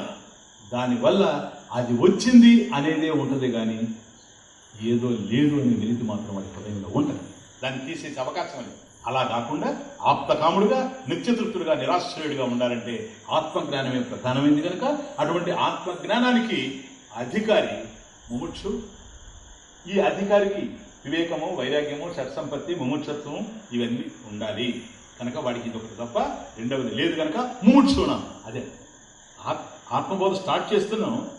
దానివల్ల అది వచ్చింది అనేదే ఉంటుంది కానీ ఏదో లేదు అనే వెలితి మాత్రం వాడి హృదయంలో ఉంటుంది. దాన్ని తీసేసే అవకాశం లేదు అలా కాకుండా ఆప్తకాముడుగా నిత్యతృప్తుడుగా నిరాశ్రయుడిగా ఉండాలంటే ఆత్మజ్ఞానమే ప్రధానమైంది కనుక అటువంటి ఆత్మజ్ఞానానికి అధికారి ముముక్షు ఈ అధికారికి వివేకము వైరాగ్యము షట్సంపత్తి ముముక్షత్వము ఇవన్నీ ఉండాలి. కనుక వాడికి ఇది ఒకటి తప్ప రెండవది లేదు కనుక ముముక్షుణం అదే. ఆత్మబోధ స్టార్ట్ చేస్తున్నాం.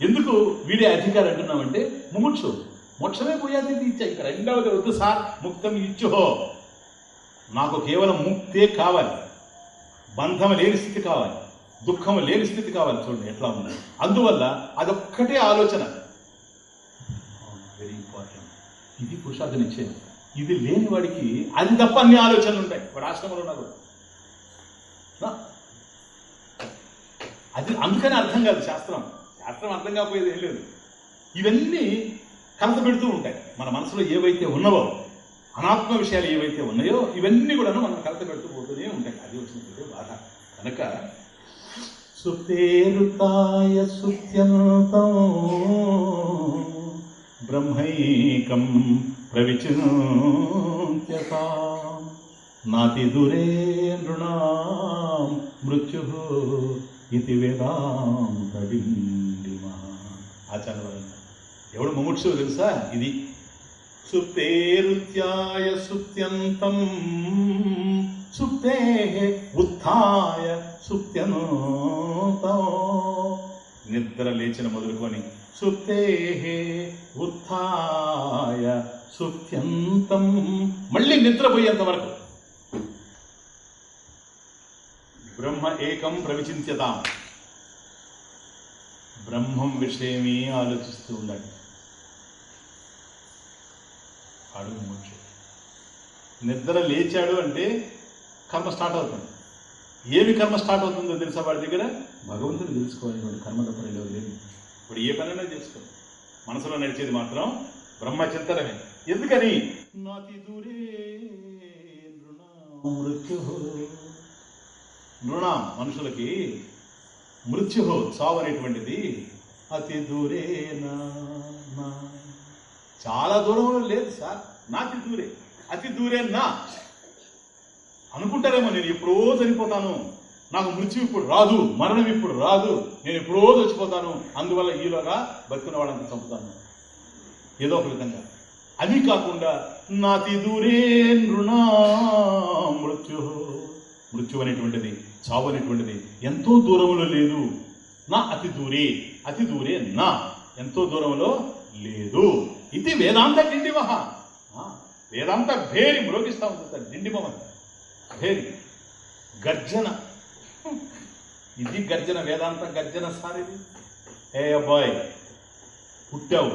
ఎందుకు వీడే అధికారి అంటున్నామంటే ముముక్షు మోక్షమే పోయాది ఇచ్చా. ఇక్కడ రెండవది వద్దు సార్ ముక్తం ఇచ్చుహో. నాకు కేవలం ముక్తే కావాలి. బంధం లేని స్థితి కావాలి. దుఃఖం లేని స్థితి కావాలి చూడండి ఎట్లా ఉంది. అందువల్ల అదొక్కటే ఆలోచన. Oh, వెరీ ఇంపార్టెంట్ ఇది పురుషార్థం ఇచ్చేది. ఇది లేని వాడికి అది తప్ప అన్ని ఆలోచనలు ఉంటాయి. వాడు ఆశ్రమంలో ఉన్నారు అది అందుకని అర్థం కాదు శాస్త్రం. శాస్త్రం అర్థం కాకపోయేది ఏం లేదు. ఇవన్నీ కలత పెడుతూ ఉంటాయి. మన మనసులో ఏవైతే ఉన్నవో అనాత్మ విషయాలు ఏవైతే ఉన్నాయో ఇవన్నీ కూడాను మనం కలత పెడుతూ పోతూనే ఉంటాయి. అది వచ్చినటువంటి బాధ. కనుక సుతేరుతాయ సుత్యంతం బ్రహ్మైకం ప్రవిచింత్యతా నాతి దురే నృణాం మృత్యు ఇది వేదాంతడిండిమ ఆచార్య ఎవడు ముముక్షు తెలుసా ఇది? సుప్తేరుత్యాయ సుప్త్యంతం సుప్తే ఉత్థాయ సుప్త్యనంతం నిద్ర లేచిన మొదలుకొని సుప్తే ఉత్థాయ సుప్త్యంతం మళ్ళీ నిద్రపోయేంత వరకు. బ్రహ్మ ఏకం ప్రవిచింత్యతాం బ్రహ్మం విషయమే ఆలోచిస్తూ ఉండండి. అడుగు మోక్ష నిద్ర లేచాడు అంటే కర్మ స్టార్ట్ అవుతుంది. ఏమి కర్మ స్టార్ట్ అవుతుందో తెలుసా వాడి దగ్గర? భగవంతుని తెలుసుకోవాలి వాడు కర్మ తప్ప రెండవది లేదు. ఇప్పుడు ఏ పనైనా చేసుకో మనసులో నడిచేది మాత్రం బ్రహ్మచింతనమే. ఎందుకని? నాతి దూరే నృణాం. మృత్యుః. నృణాం మనుషులకి మృత్యు చావు అనేటువంటిది అతి దూరేనా నా. చాలా దూరంలో లేదు సార్. నాతి దూరే. అతి దూరే నా. అనుకుంటారేమో నేను ఎప్పుడో చనిపోతాను. నాకు మృత్యు ఇప్పుడు రాదు మరణం ఇప్పుడు రాదు. నేను ఎప్పుడో చచ్చిపోతాను. అందువల్ల ఈలోగా బతుకున్న వాళ్ళంతా చంపుతాను. ఏదో ఒక విధంగా. అది కాకుండా నాతి దూరే నృణా మృత్యు. మృత్యు అనేటువంటిది చావు అనేటువంటిది ఎంతో దూరంలో లేదు. నా అతి దూరే అతి దూరే నా. ఎంతో దూరంలో లేదు. ఇది వేదాంత డిండిమహ. వేదాంత భేరి మ్రోగిస్తా ఉంటుంది సార్ డిండిమహ భేరి గర్జన. ఇది గర్జన వేదాంత గర్జన సారిది ఏ అబ్బాయ్ పుట్టావు.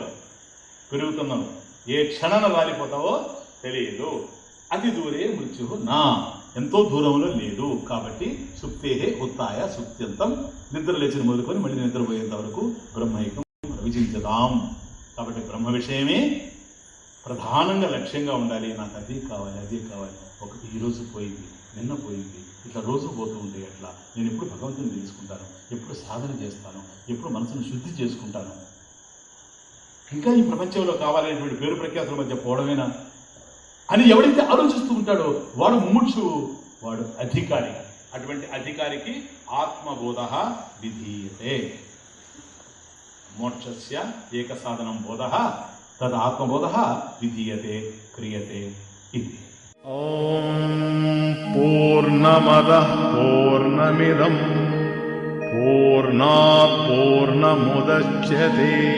పెరుగుతున్నావు. ఏ క్షణాన రాలిపోతావో తెలియదు. అతి దూరే మృత్యు నా. ఎంతో దూరంలో లేదు కాబట్టి సుప్తేహే ఉత్తాయ సుప్త్యంతం. నిద్ర లేచిన మొదలుకొని మళ్ళీ నిద్రపోయేంత వరకు బ్రహ్మైకం విచించదాం కాబట్టి బ్రహ్మ విషయమే ప్రధానంగా లక్ష్యంగా ఉండాలి. నాకు అది కావాలి అది కావాలి. ఒక ఈరోజు పోయింది నిన్న పోయింది ఇట్లా రోజు పోతూ ఉంటే ఎట్లా? నేను ఎప్పుడు భగవంతుని తెలుసుకుంటాను ఎప్పుడు సాధన చేస్తాను ఎప్పుడు మనసును శుద్ధి చేసుకుంటాను. ఇంకా ఈ ప్రపంచంలో కావాలనేటువంటి పేరు ప్రఖ్యాతుల మధ్య పోవడమేనా? అని ఎవడైతే ఆలోచిస్తూ ఉంటాడో వాడు ముముక్షు వాడు అధికారి. అటువంటి అధికారికి ఆత్మబోధ విధీయతే. మోక్షస్య ఏక సాధనం బోధ తద్ ఆత్మబోధ విధీయతే క్రియతే ఇది. పూర్ణమద పూర్ణమిదం. పూర్ణా పూర్ణముద్యతే.